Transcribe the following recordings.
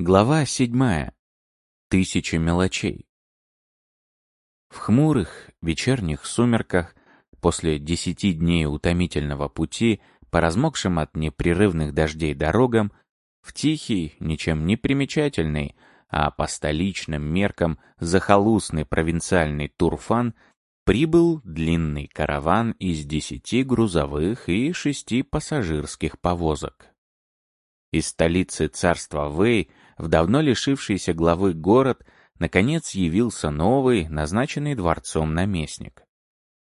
Глава седьмая. Тысячи мелочей. В хмурых вечерних сумерках, после десяти дней утомительного пути, по размокшим от непрерывных дождей дорогам, в тихий, ничем не примечательный, а по столичным меркам захолустный провинциальный Турфан прибыл длинный караван из десяти грузовых и шести пассажирских повозок. Из столицы царства Вэй в давно лишившийся главы город наконец явился новый, назначенный дворцом наместник.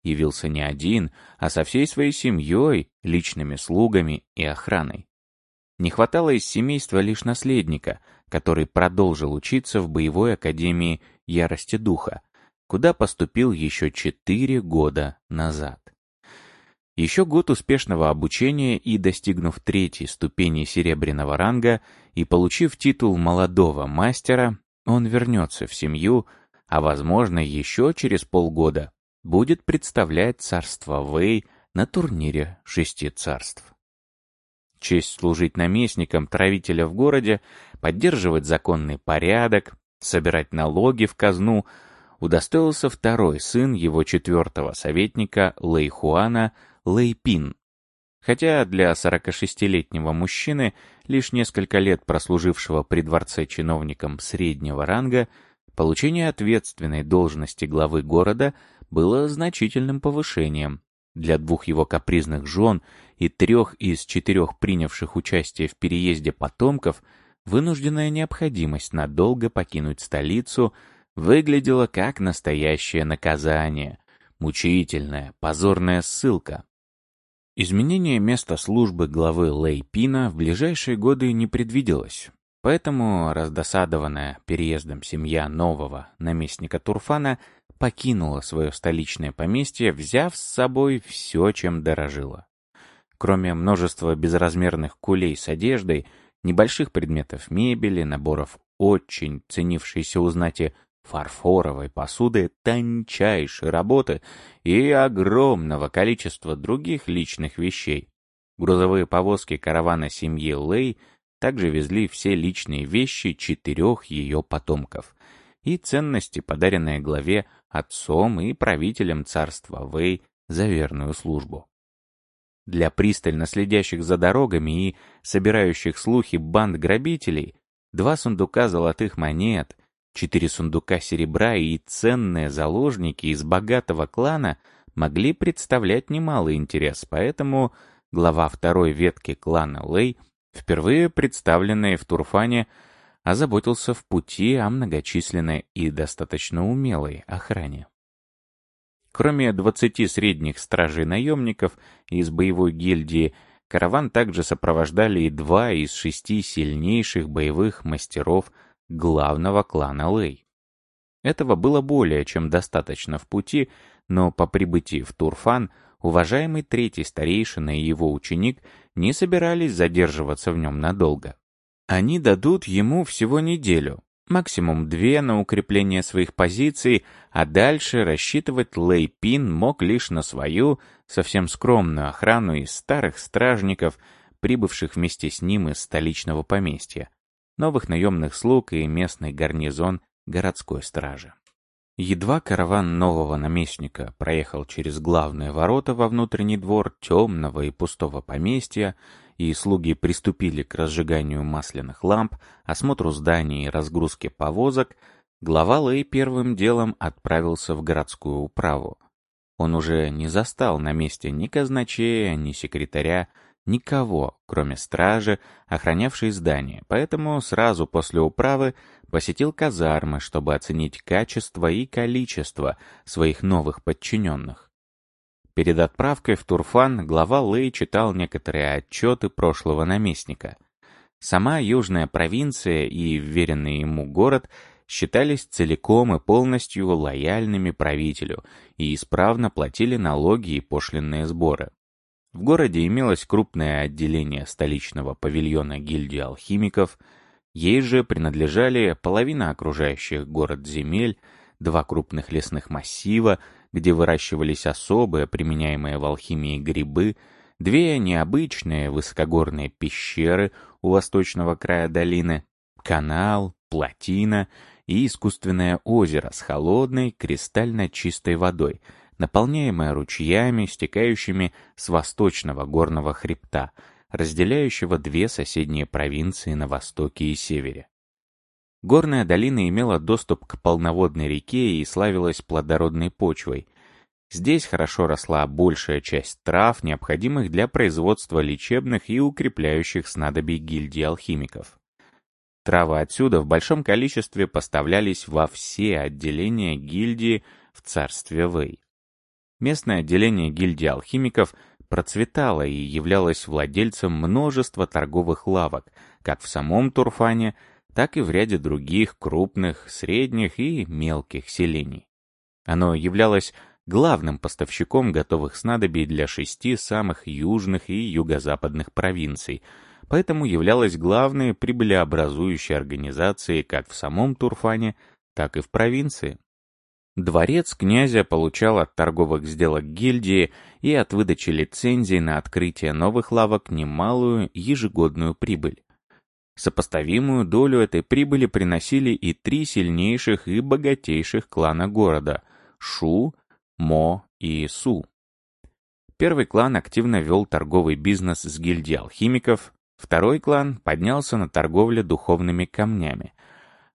Явился не один, а со всей своей семьей, личными слугами и охраной. Не хватало из семейства лишь наследника, который продолжил учиться в боевой академии ярости духа, куда поступил еще четыре года назад. Еще год успешного обучения и достигнув третьей ступени серебряного ранга и получив титул молодого мастера, он вернется в семью, а возможно еще через полгода будет представлять царство Вэй на турнире шести царств. Честь служить наместником правителя в городе, поддерживать законный порядок, собирать налоги в казну удостоился второй сын его четвертого советника Лэйхуана Лэйпин. Хотя для 46-летнего мужчины, лишь несколько лет прослужившего при дворце чиновником среднего ранга, получение ответственной должности главы города было значительным повышением. Для двух его капризных жен и трех из четырех принявших участие в переезде потомков вынужденная необходимость надолго покинуть столицу выглядела как настоящее наказание, мучительная, позорная ссылка. Изменение места службы главы Лейпина в ближайшие годы не предвиделось, поэтому раздосадованная переездом семья нового наместника Турфана покинула свое столичное поместье, взяв с собой все, чем дорожила. Кроме множества безразмерных кулей с одеждой, небольших предметов мебели, наборов очень ценившейся у знати фарфоровой посуды тончайшей работы и огромного количества других личных вещей. Грузовые повозки каравана семьи Лэй также везли все личные вещи четырех ее потомков и ценности, подаренные главе отцом и правителем царства Вэй за верную службу. Для пристально следящих за дорогами и собирающих слухи банд грабителей два сундука золотых монет — Четыре сундука серебра и ценные заложники из богатого клана могли представлять немалый интерес, поэтому глава второй ветки клана Лэй, впервые представленный в Турфане, озаботился в пути о многочисленной и достаточно умелой охране. Кроме двадцати средних стражей-наемников из боевой гильдии, караван также сопровождали и два из шести сильнейших боевых мастеров – главного клана Лэй. Этого было более чем достаточно в пути, но по прибытии в Турфан уважаемый третий старейшина и его ученик не собирались задерживаться в нем надолго. Они дадут ему всего неделю, максимум две на укрепление своих позиций, а дальше рассчитывать Лэй Пин мог лишь на свою, совсем скромную охрану из старых стражников, прибывших вместе с ним из столичного поместья новых наемных слуг и местный гарнизон городской стражи. Едва караван нового наместника проехал через главные ворота во внутренний двор темного и пустого поместья, и слуги приступили к разжиганию масляных ламп, осмотру зданий и разгрузке повозок, глава Лэй первым делом отправился в городскую управу. Он уже не застал на месте ни казначея, ни секретаря, Никого, кроме стражи, охранявшей здание, поэтому сразу после управы посетил казармы, чтобы оценить качество и количество своих новых подчиненных. Перед отправкой в Турфан глава Лэй читал некоторые отчеты прошлого наместника. Сама южная провинция и вверенный ему город считались целиком и полностью лояльными правителю и исправно платили налоги и пошлинные сборы. В городе имелось крупное отделение столичного павильона гильдии алхимиков, ей же принадлежали половина окружающих город земель, два крупных лесных массива, где выращивались особые, применяемые в алхимии грибы, две необычные высокогорные пещеры у восточного края долины, канал, плотина и искусственное озеро с холодной, кристально чистой водой, наполняемое ручьями, стекающими с восточного горного хребта, разделяющего две соседние провинции на востоке и севере. Горная долина имела доступ к полноводной реке и славилась плодородной почвой. Здесь хорошо росла большая часть трав, необходимых для производства лечебных и укрепляющих снадобий гильдии алхимиков. Травы отсюда в большом количестве поставлялись во все отделения гильдии в царстве Вэй. Местное отделение гильдии алхимиков процветало и являлось владельцем множества торговых лавок, как в самом Турфане, так и в ряде других крупных, средних и мелких селений. Оно являлось главным поставщиком готовых снадобий для шести самых южных и юго-западных провинций – поэтому являлась главной прибылеобразующей организацией как в самом Турфане, так и в провинции. Дворец князя получал от торговых сделок гильдии и от выдачи лицензий на открытие новых лавок немалую ежегодную прибыль. Сопоставимую долю этой прибыли приносили и три сильнейших и богатейших клана города – Шу, Мо и Су. Первый клан активно вел торговый бизнес с гильдией алхимиков, Второй клан поднялся на торговле духовными камнями.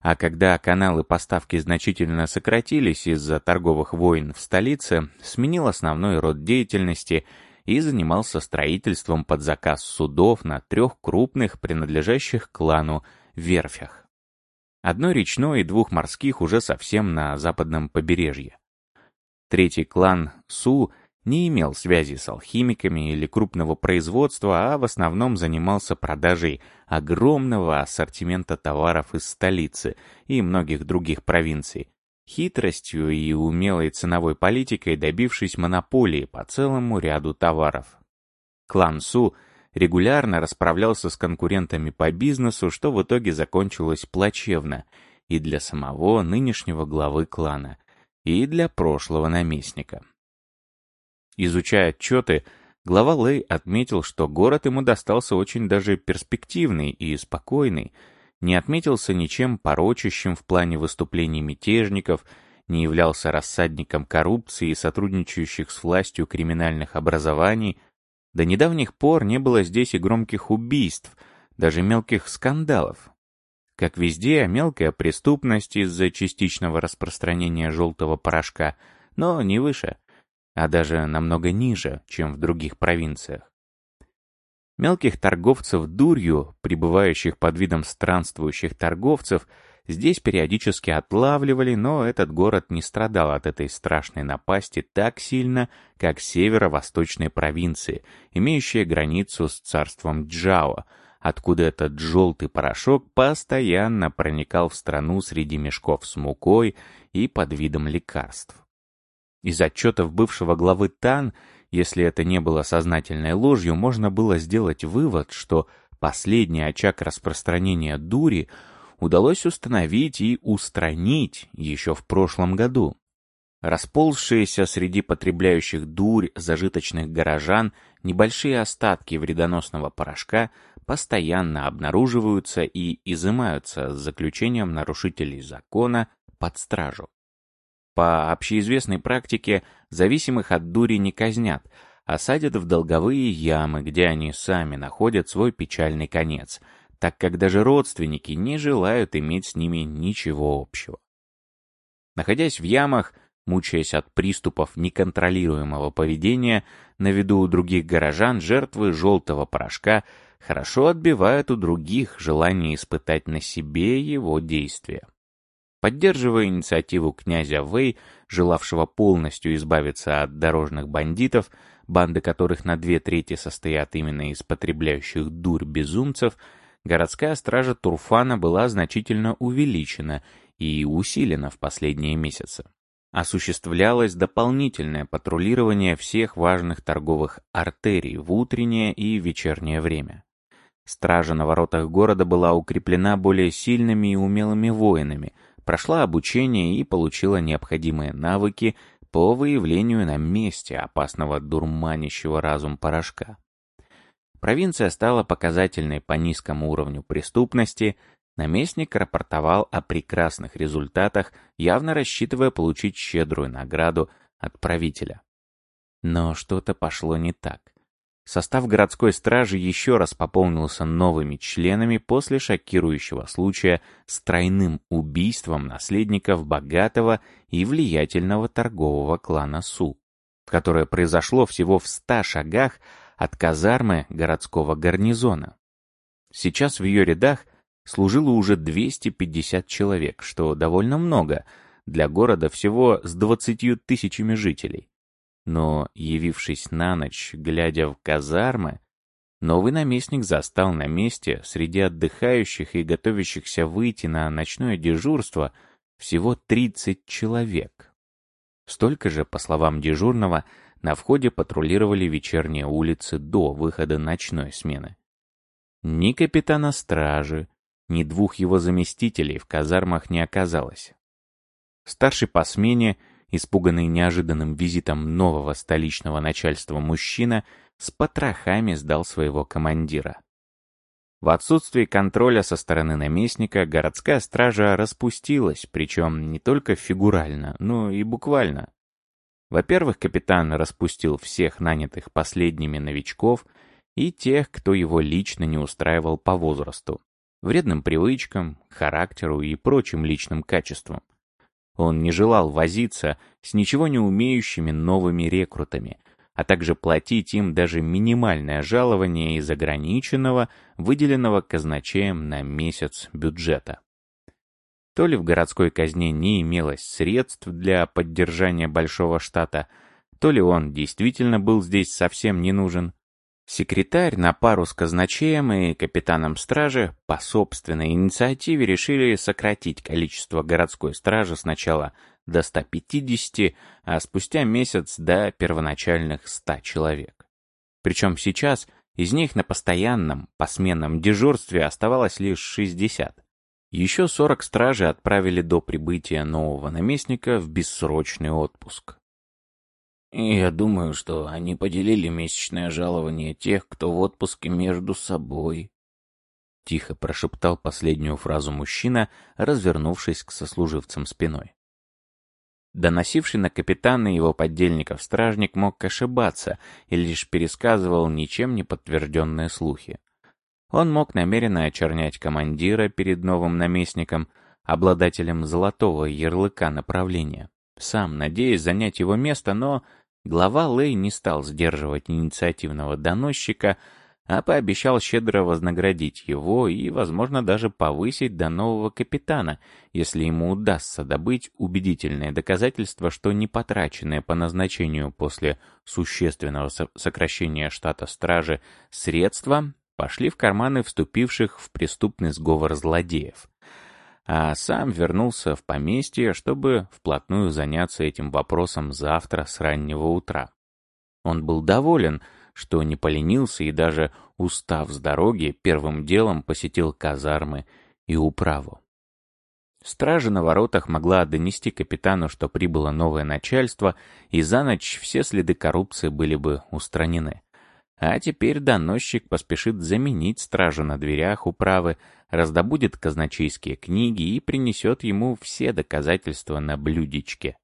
А когда каналы поставки значительно сократились из-за торговых войн в столице, сменил основной род деятельности и занимался строительством под заказ судов на трех крупных, принадлежащих клану, верфях. Одной речной и двух морских уже совсем на западном побережье. Третий клан Су не имел связи с алхимиками или крупного производства, а в основном занимался продажей огромного ассортимента товаров из столицы и многих других провинций, хитростью и умелой ценовой политикой добившись монополии по целому ряду товаров. Клан Су регулярно расправлялся с конкурентами по бизнесу, что в итоге закончилось плачевно и для самого нынешнего главы клана, и для прошлого наместника. Изучая отчеты, глава Лэй отметил, что город ему достался очень даже перспективный и спокойный, не отметился ничем порочащим в плане выступлений мятежников, не являлся рассадником коррупции и сотрудничающих с властью криминальных образований. До недавних пор не было здесь и громких убийств, даже мелких скандалов. Как везде, мелкая преступность из-за частичного распространения желтого порошка, но не выше — а даже намного ниже, чем в других провинциях. Мелких торговцев дурью, пребывающих под видом странствующих торговцев, здесь периодически отлавливали, но этот город не страдал от этой страшной напасти так сильно, как северо-восточные провинции, имеющие границу с царством Джао, откуда этот желтый порошок постоянно проникал в страну среди мешков с мукой и под видом лекарств. Из отчетов бывшего главы ТАН, если это не было сознательной ложью, можно было сделать вывод, что последний очаг распространения дури удалось установить и устранить еще в прошлом году. Расползшиеся среди потребляющих дурь зажиточных горожан небольшие остатки вредоносного порошка постоянно обнаруживаются и изымаются с заключением нарушителей закона под стражу. По общеизвестной практике зависимых от дури не казнят, а садят в долговые ямы, где они сами находят свой печальный конец, так как даже родственники не желают иметь с ними ничего общего. Находясь в ямах, мучаясь от приступов неконтролируемого поведения, на виду у других горожан жертвы желтого порошка хорошо отбивают у других желание испытать на себе его действия. Поддерживая инициативу князя Вэй, желавшего полностью избавиться от дорожных бандитов, банды которых на две трети состоят именно из потребляющих дурь безумцев, городская стража Турфана была значительно увеличена и усилена в последние месяцы. Осуществлялось дополнительное патрулирование всех важных торговых артерий в утреннее и вечернее время. Стража на воротах города была укреплена более сильными и умелыми воинами – прошла обучение и получила необходимые навыки по выявлению на месте опасного дурманящего разум порошка. Провинция стала показательной по низкому уровню преступности, Наместник рапортовал о прекрасных результатах, явно рассчитывая получить щедрую награду от правителя. Но что-то пошло не так. Состав городской стражи еще раз пополнился новыми членами после шокирующего случая с тройным убийством наследников богатого и влиятельного торгового клана Су, которое произошло всего в ста шагах от казармы городского гарнизона. Сейчас в ее рядах служило уже 250 человек, что довольно много для города всего с 20 тысячами жителей. Но, явившись на ночь, глядя в казармы, новый наместник застал на месте, среди отдыхающих и готовящихся выйти на ночное дежурство, всего 30 человек. Столько же, по словам дежурного, на входе патрулировали вечерние улицы до выхода ночной смены. Ни капитана стражи, ни двух его заместителей в казармах не оказалось. Старший по смене Испуганный неожиданным визитом нового столичного начальства мужчина с потрохами сдал своего командира. В отсутствие контроля со стороны наместника городская стража распустилась, причем не только фигурально, но и буквально. Во-первых, капитан распустил всех нанятых последними новичков и тех, кто его лично не устраивал по возрасту, вредным привычкам, характеру и прочим личным качествам. Он не желал возиться с ничего не умеющими новыми рекрутами, а также платить им даже минимальное жалование из ограниченного, выделенного казначеем на месяц бюджета. То ли в городской казне не имелось средств для поддержания большого штата, то ли он действительно был здесь совсем не нужен, Секретарь на пару с казначеем и капитаном стражи по собственной инициативе решили сократить количество городской стражи сначала до 150, а спустя месяц до первоначальных 100 человек. Причем сейчас из них на постоянном, посменном дежурстве оставалось лишь 60. Еще 40 стражей отправили до прибытия нового наместника в бессрочный отпуск. Я думаю, что они поделили месячное жалование тех, кто в отпуске между собой. Тихо прошептал последнюю фразу мужчина, развернувшись к сослуживцам спиной. Доносивший на капитана и его поддельников стражник мог ошибаться и лишь пересказывал ничем не подтвержденные слухи. Он мог намеренно очернять командира перед новым наместником, обладателем золотого ярлыка направления, сам надеясь занять его место, но Глава Лэй не стал сдерживать инициативного доносчика, а пообещал щедро вознаградить его и, возможно, даже повысить до нового капитана, если ему удастся добыть убедительное доказательство, что не потраченные по назначению после существенного сокращения штата стражи средства пошли в карманы вступивших в преступный сговор злодеев а сам вернулся в поместье, чтобы вплотную заняться этим вопросом завтра с раннего утра. Он был доволен, что не поленился и даже, устав с дороги, первым делом посетил казармы и управу. Стража на воротах могла донести капитану, что прибыло новое начальство, и за ночь все следы коррупции были бы устранены. А теперь доносчик поспешит заменить стражу на дверях управы, раздобудет казначейские книги и принесет ему все доказательства на блюдечке.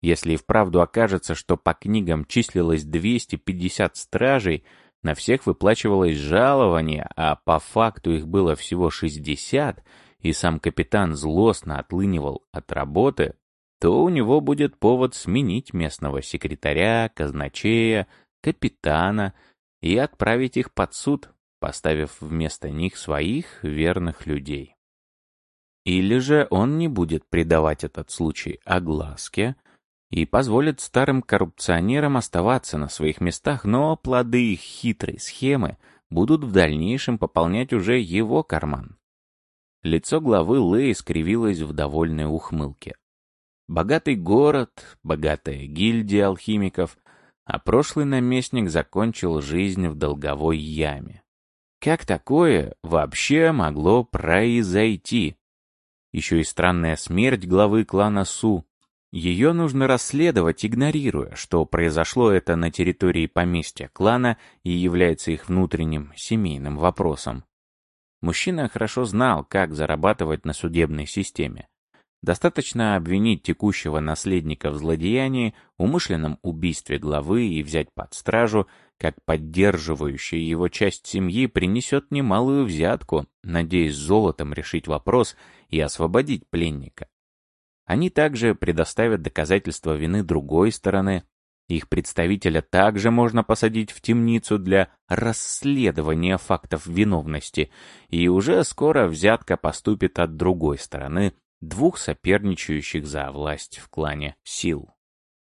Если и вправду окажется, что по книгам числилось 250 стражей, на всех выплачивалось жалование, а по факту их было всего 60, и сам капитан злостно отлынивал от работы, то у него будет повод сменить местного секретаря, казначея, капитана — и отправить их под суд, поставив вместо них своих верных людей. Или же он не будет придавать этот случай огласке и позволит старым коррупционерам оставаться на своих местах, но плоды их хитрой схемы будут в дальнейшем пополнять уже его карман. Лицо главы Лэй скривилось в довольной ухмылке. Богатый город, богатая гильдия алхимиков, а прошлый наместник закончил жизнь в долговой яме. Как такое вообще могло произойти? Еще и странная смерть главы клана Су. Ее нужно расследовать, игнорируя, что произошло это на территории поместья клана и является их внутренним семейным вопросом. Мужчина хорошо знал, как зарабатывать на судебной системе. Достаточно обвинить текущего наследника в злодеянии, умышленном убийстве главы и взять под стражу, как поддерживающая его часть семьи принесет немалую взятку, надеясь золотом решить вопрос и освободить пленника. Они также предоставят доказательства вины другой стороны. Их представителя также можно посадить в темницу для расследования фактов виновности, и уже скоро взятка поступит от другой стороны, двух соперничающих за власть в клане сил.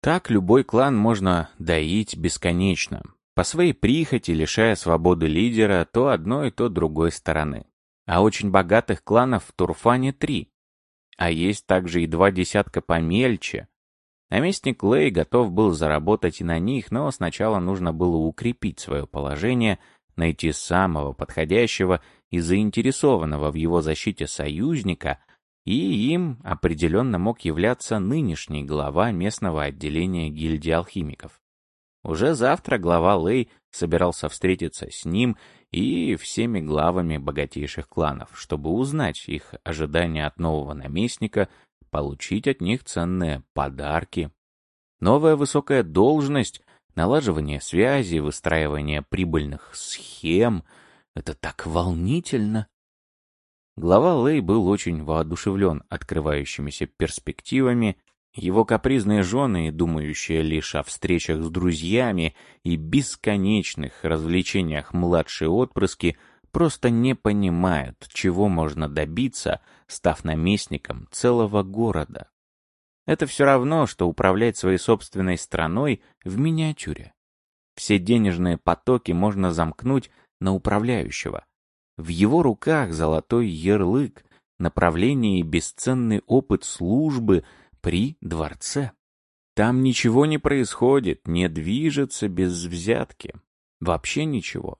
Так любой клан можно доить бесконечно, по своей прихоти лишая свободы лидера то одной, то другой стороны. А очень богатых кланов в Турфане три. А есть также и два десятка помельче. Наместник Лэй готов был заработать и на них, но сначала нужно было укрепить свое положение, найти самого подходящего и заинтересованного в его защите союзника, и им определенно мог являться нынешний глава местного отделения гильдии алхимиков. Уже завтра глава Лэй собирался встретиться с ним и всеми главами богатейших кланов, чтобы узнать их ожидания от нового наместника, получить от них ценные подарки. Новая высокая должность, налаживание связи, выстраивание прибыльных схем — это так волнительно. Глава Лэй был очень воодушевлен открывающимися перспективами, его капризные жены, думающие лишь о встречах с друзьями и бесконечных развлечениях младшие отпрыски, просто не понимают, чего можно добиться, став наместником целого города. Это все равно, что управлять своей собственной страной в миниатюре. Все денежные потоки можно замкнуть на управляющего, в его руках золотой ярлык, направление и бесценный опыт службы при дворце. Там ничего не происходит, не движется без взятки. Вообще ничего.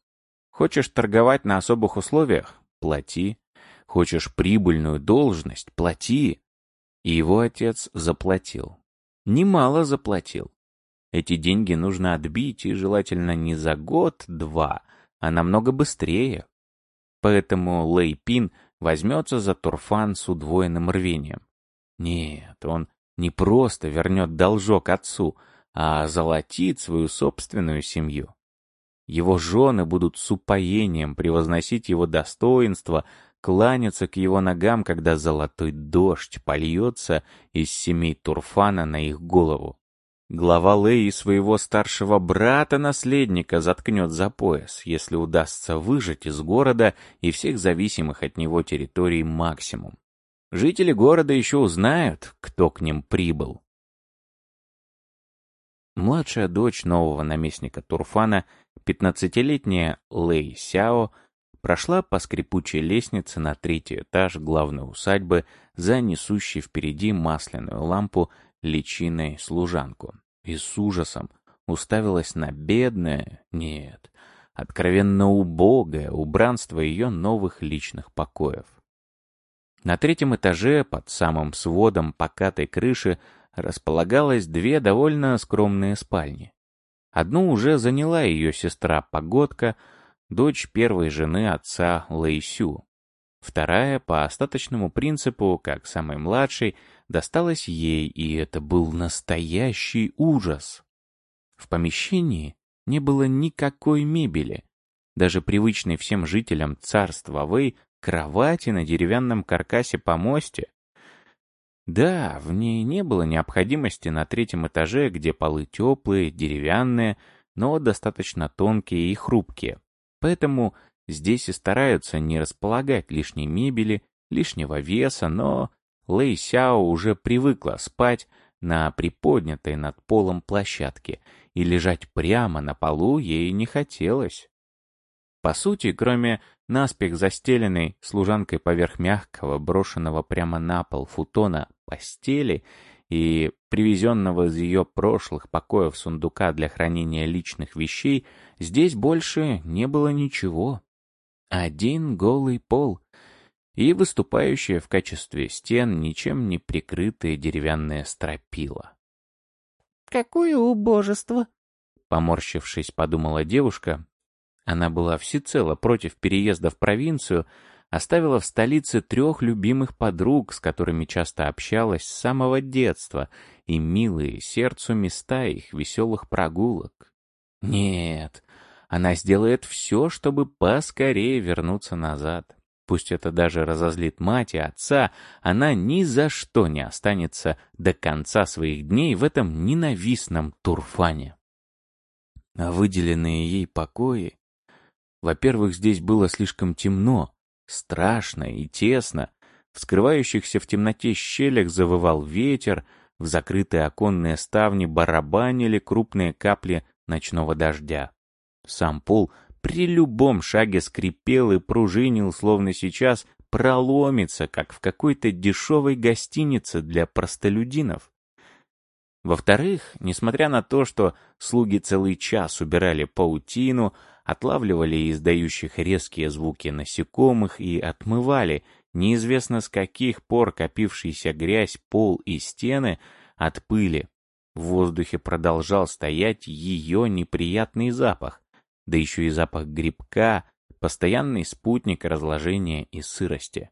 Хочешь торговать на особых условиях? Плати. Хочешь прибыльную должность? Плати. И его отец заплатил. Немало заплатил. Эти деньги нужно отбить, и желательно не за год-два, а намного быстрее, Поэтому Лэй Пин возьмется за Турфан с удвоенным рвением. Нет, он не просто вернет должок отцу, а золотит свою собственную семью. Его жены будут с упоением превозносить его достоинство, кланяться к его ногам, когда золотой дождь польется из семей Турфана на их голову. Глава Леи своего старшего брата-наследника заткнет за пояс, если удастся выжать из города и всех зависимых от него территорий максимум. Жители города еще узнают, кто к ним прибыл. Младшая дочь нового наместника Турфана, пятнадцатилетняя Лэй Сяо, прошла по скрипучей лестнице на третий этаж главной усадьбы за несущей впереди масляную лампу личиной служанку и с ужасом уставилась на бедное, нет, откровенно убогое убранство ее новых личных покоев. На третьем этаже, под самым сводом покатой крыши, располагалось две довольно скромные спальни. Одну уже заняла ее сестра-погодка, дочь первой жены отца Лэйсю. Вторая, по остаточному принципу, как самый младший, досталась ей, и это был настоящий ужас. В помещении не было никакой мебели. Даже привычной всем жителям царства Вэй кровати на деревянном каркасе помосте. Да, в ней не было необходимости на третьем этаже, где полы теплые, деревянные, но достаточно тонкие и хрупкие. Поэтому Здесь и стараются не располагать лишней мебели, лишнего веса, но Лэй Сяо уже привыкла спать на приподнятой над полом площадке, и лежать прямо на полу ей не хотелось. По сути, кроме наспех застеленной служанкой поверх мягкого, брошенного прямо на пол футона постели и привезенного из ее прошлых покоев сундука для хранения личных вещей, здесь больше не было ничего. Один голый пол и выступающая в качестве стен ничем не прикрытая деревянная стропила. «Какое убожество!» Поморщившись, подумала девушка. Она была всецело против переезда в провинцию, оставила в столице трех любимых подруг, с которыми часто общалась с самого детства, и милые сердцу места их веселых прогулок. Нет, она сделает все, чтобы поскорее вернуться назад. Пусть это даже разозлит мать и отца, она ни за что не останется до конца своих дней в этом ненавистном турфане. А выделенные ей покои... Во-первых, здесь было слишком темно, страшно и тесно. В скрывающихся в темноте щелях завывал ветер, в закрытые оконные ставни барабанили крупные капли ночного дождя. Сам пол при любом шаге скрипел и пружинил, словно сейчас проломится, как в какой-то дешевой гостинице для простолюдинов. Во-вторых, несмотря на то, что слуги целый час убирали паутину, отлавливали издающих резкие звуки насекомых и отмывали неизвестно с каких пор копившийся грязь пол и стены от пыли, в воздухе продолжал стоять ее неприятный запах, да еще и запах грибка, постоянный спутник разложения и сырости.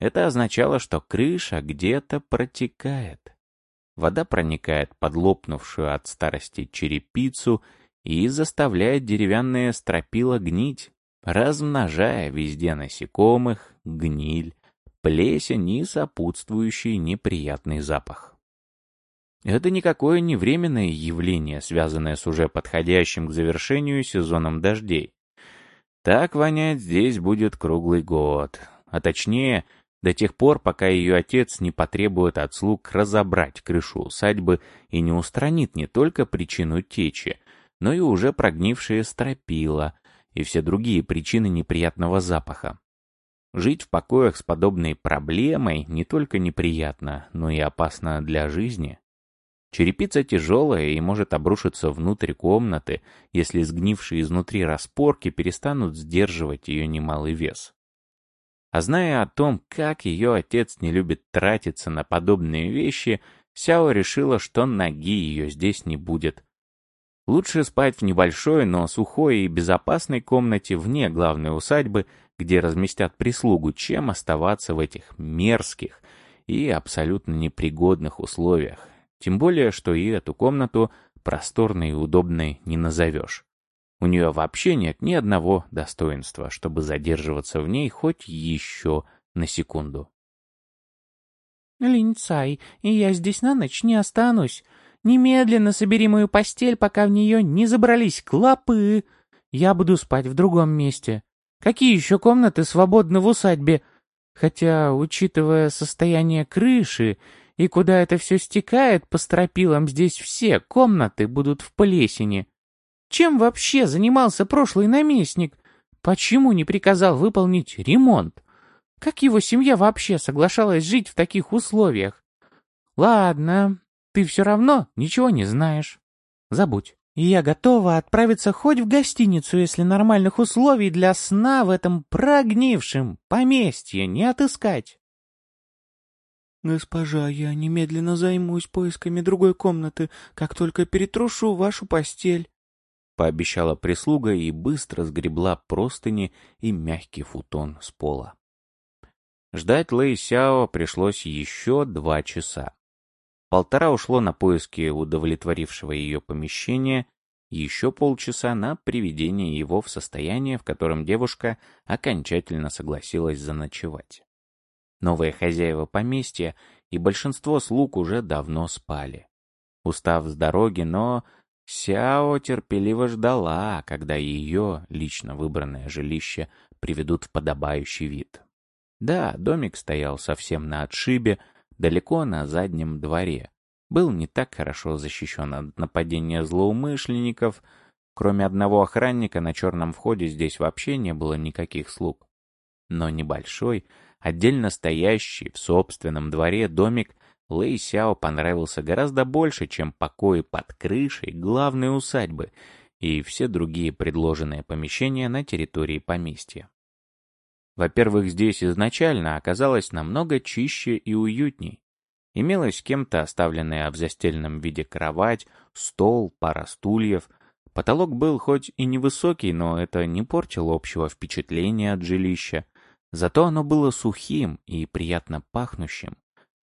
Это означало, что крыша где-то протекает. Вода проникает под лопнувшую от старости черепицу и заставляет деревянные стропила гнить, размножая везде насекомых, гниль, плесень и сопутствующий неприятный запах. Это никакое не временное явление, связанное с уже подходящим к завершению сезоном дождей. Так вонять здесь будет круглый год, а точнее, до тех пор, пока ее отец не потребует от слуг разобрать крышу усадьбы и не устранит не только причину течи, но и уже прогнившие стропила и все другие причины неприятного запаха. Жить в покоях с подобной проблемой не только неприятно, но и опасно для жизни. Черепица тяжелая и может обрушиться внутрь комнаты, если сгнившие изнутри распорки перестанут сдерживать ее немалый вес. А зная о том, как ее отец не любит тратиться на подобные вещи, Сяо решила, что ноги ее здесь не будет. Лучше спать в небольшой, но сухой и безопасной комнате вне главной усадьбы, где разместят прислугу, чем оставаться в этих мерзких и абсолютно непригодных условиях, тем более, что и эту комнату просторной и удобной не назовешь. У нее вообще нет ни одного достоинства, чтобы задерживаться в ней хоть еще на секунду. «Линцай, и я здесь на ночь не останусь. Немедленно собери мою постель, пока в нее не забрались клопы. Я буду спать в другом месте. Какие еще комнаты свободны в усадьбе? Хотя, учитывая состояние крыши и куда это все стекает по стропилам, здесь все комнаты будут в плесени. Чем вообще занимался прошлый наместник? Почему не приказал выполнить ремонт? Как его семья вообще соглашалась жить в таких условиях? Ладно, ты все равно ничего не знаешь. Забудь. Я готова отправиться хоть в гостиницу, если нормальных условий для сна в этом прогнившем поместье не отыскать. «Госпожа, я немедленно займусь поисками другой комнаты, как только перетрушу вашу постель», — пообещала прислуга и быстро сгребла простыни и мягкий футон с пола. Ждать Лэй Сяо пришлось еще два часа. Полтора ушло на поиски удовлетворившего ее помещения, еще полчаса на приведение его в состояние, в котором девушка окончательно согласилась заночевать. Новые хозяева поместья и большинство слуг уже давно спали. Устав с дороги, но Сяо терпеливо ждала, когда ее лично выбранное жилище приведут в подобающий вид. Да, домик стоял совсем на отшибе, далеко на заднем дворе. Был не так хорошо защищен от нападения злоумышленников. Кроме одного охранника на черном входе здесь вообще не было никаких слуг. Но небольшой, Отдельно стоящий в собственном дворе домик Лэй Сяо понравился гораздо больше, чем покои под крышей главной усадьбы и все другие предложенные помещения на территории поместья. Во-первых, здесь изначально оказалось намного чище и уютней. Имелась кем-то оставленная в застельном виде кровать, стол, пара стульев. Потолок был хоть и невысокий, но это не портило общего впечатления от жилища. Зато оно было сухим и приятно пахнущим.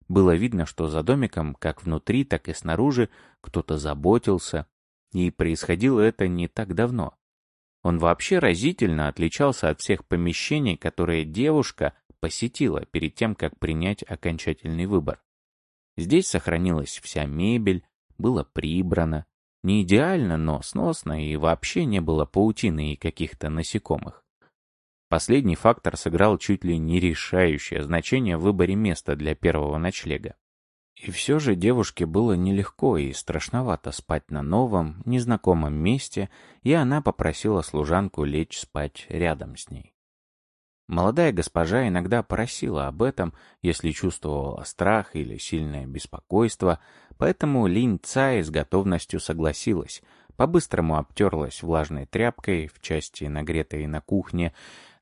Было видно, что за домиком, как внутри, так и снаружи, кто-то заботился, и происходило это не так давно. Он вообще разительно отличался от всех помещений, которые девушка посетила перед тем, как принять окончательный выбор. Здесь сохранилась вся мебель, было прибрано. Не идеально, но сносно, и вообще не было паутины и каких-то насекомых. Последний фактор сыграл чуть ли не решающее значение в выборе места для первого ночлега. И все же девушке было нелегко и страшновато спать на новом, незнакомом месте, и она попросила служанку лечь спать рядом с ней. Молодая госпожа иногда просила об этом, если чувствовала страх или сильное беспокойство, поэтому Линь Цай с готовностью согласилась, по-быстрому обтерлась влажной тряпкой в части нагретой на кухне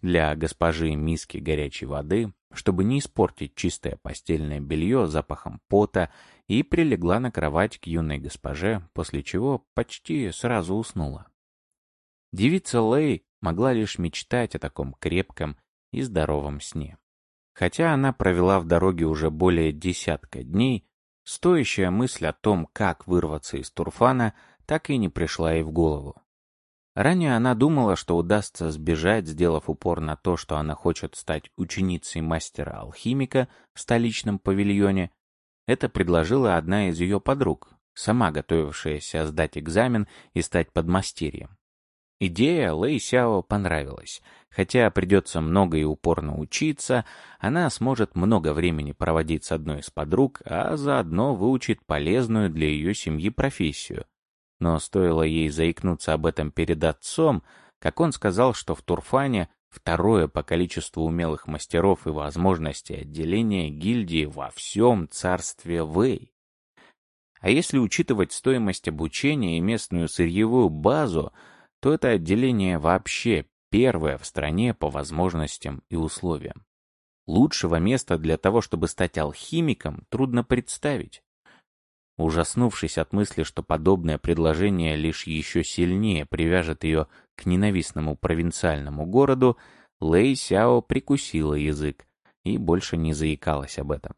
для госпожи миски горячей воды, чтобы не испортить чистое постельное белье запахом пота, и прилегла на кровать к юной госпоже, после чего почти сразу уснула. Девица Лэй могла лишь мечтать о таком крепком и здоровом сне. Хотя она провела в дороге уже более десятка дней, стоящая мысль о том, как вырваться из Турфана, так и не пришла ей в голову. Ранее она думала, что удастся сбежать, сделав упор на то, что она хочет стать ученицей мастера-алхимика в столичном павильоне. Это предложила одна из ее подруг, сама готовившаяся сдать экзамен и стать подмастерьем. Идея Лэй Сяо понравилась. Хотя придется много и упорно учиться, она сможет много времени проводить с одной из подруг, а заодно выучит полезную для ее семьи профессию но стоило ей заикнуться об этом перед отцом, как он сказал, что в Турфане второе по количеству умелых мастеров и возможностей отделения гильдии во всем царстве Вэй. А если учитывать стоимость обучения и местную сырьевую базу, то это отделение вообще первое в стране по возможностям и условиям. Лучшего места для того, чтобы стать алхимиком, трудно представить. Ужаснувшись от мысли, что подобное предложение лишь еще сильнее привяжет ее к ненавистному провинциальному городу, Лэй Сяо прикусила язык и больше не заикалась об этом.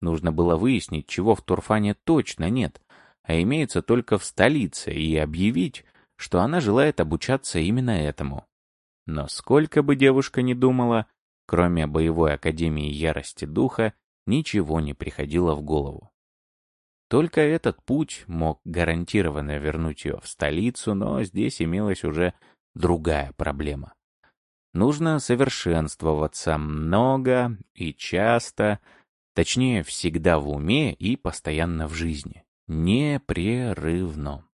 Нужно было выяснить, чего в Турфане точно нет, а имеется только в столице, и объявить, что она желает обучаться именно этому. Но сколько бы девушка ни думала, кроме боевой академии ярости духа, ничего не приходило в голову. Только этот путь мог гарантированно вернуть ее в столицу, но здесь имелась уже другая проблема. Нужно совершенствоваться много и часто, точнее, всегда в уме и постоянно в жизни. Непрерывно.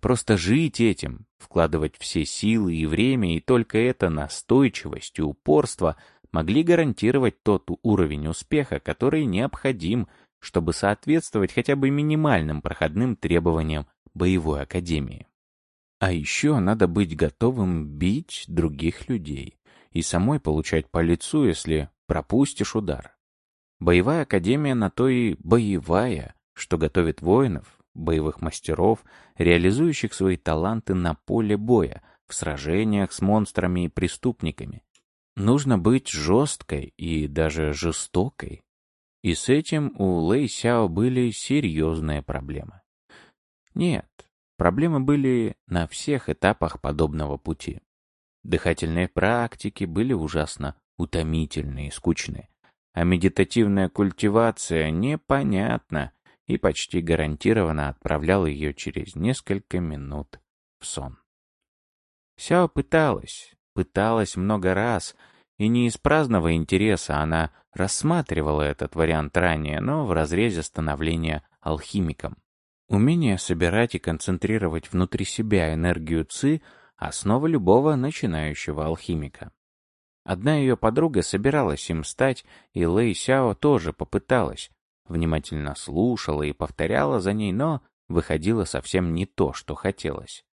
Просто жить этим, вкладывать все силы и время, и только эта настойчивость и упорство могли гарантировать тот уровень успеха, который необходим – чтобы соответствовать хотя бы минимальным проходным требованиям боевой академии. А еще надо быть готовым бить других людей и самой получать по лицу, если пропустишь удар. Боевая академия на то и боевая, что готовит воинов, боевых мастеров, реализующих свои таланты на поле боя, в сражениях с монстрами и преступниками. Нужно быть жесткой и даже жестокой, и с этим у Лэй Сяо были серьезные проблемы. Нет, проблемы были на всех этапах подобного пути. Дыхательные практики были ужасно утомительные и скучные, а медитативная культивация непонятна и почти гарантированно отправляла ее через несколько минут в сон. Сяо пыталась, пыталась много раз, и не из праздного интереса она рассматривала этот вариант ранее, но в разрезе становления алхимиком. Умение собирать и концентрировать внутри себя энергию ЦИ – основа любого начинающего алхимика. Одна ее подруга собиралась им стать, и Лэй Сяо тоже попыталась. Внимательно слушала и повторяла за ней, но выходило совсем не то, что хотелось.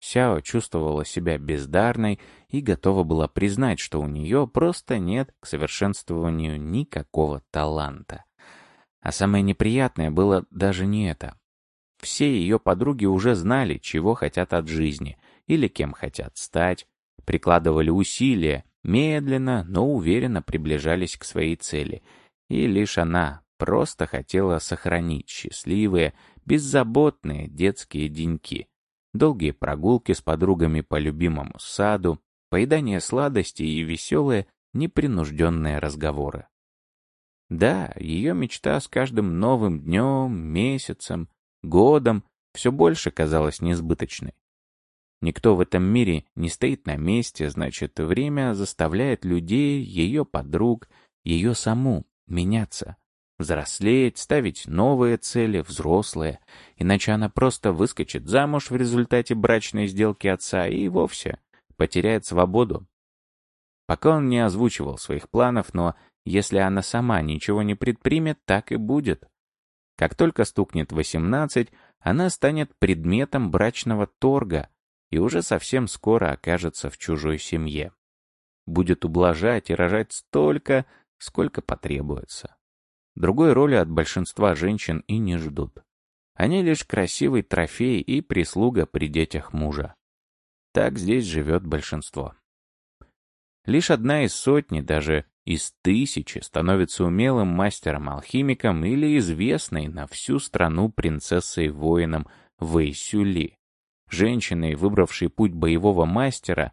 Сяо чувствовала себя бездарной и готова была признать, что у нее просто нет к совершенствованию никакого таланта. А самое неприятное было даже не это. Все ее подруги уже знали, чего хотят от жизни или кем хотят стать, прикладывали усилия медленно, но уверенно приближались к своей цели, и лишь она просто хотела сохранить счастливые, беззаботные детские деньки, долгие прогулки с подругами по любимому саду, поедание сладостей и веселые, непринужденные разговоры. Да, ее мечта с каждым новым днем, месяцем, годом все больше казалась несбыточной. Никто в этом мире не стоит на месте, значит, время заставляет людей, ее подруг, ее саму меняться, взрослеть, ставить новые цели, взрослые, иначе она просто выскочит замуж в результате брачной сделки отца и вовсе потеряет свободу. Пока он не озвучивал своих планов, но если она сама ничего не предпримет, так и будет. Как только стукнет 18, она станет предметом брачного торга и уже совсем скоро окажется в чужой семье. Будет ублажать и рожать столько, сколько потребуется. Другой роли от большинства женщин и не ждут. Они лишь красивый трофей и прислуга при детях мужа. Так здесь живет большинство. Лишь одна из сотни, даже из тысячи, становится умелым мастером-алхимиком или известной на всю страну принцессой-воином Вэйсюли, женщиной, выбравшей путь боевого мастера,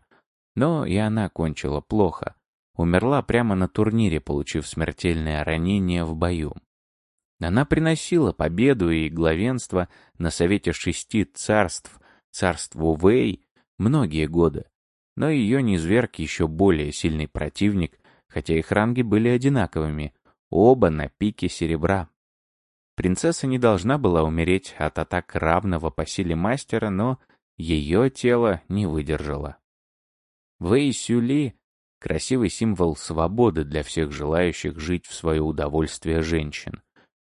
но и она кончила плохо, умерла прямо на турнире, получив смертельное ранение в бою. Она приносила победу и главенство на Совете Шести Царств, царству Вэй, многие годы, но ее низверг еще более сильный противник, хотя их ранги были одинаковыми, оба на пике серебра. Принцесса не должна была умереть от атак равного по силе мастера, но ее тело не выдержало. Вэй Сюли Красивый символ свободы для всех желающих жить в свое удовольствие женщин.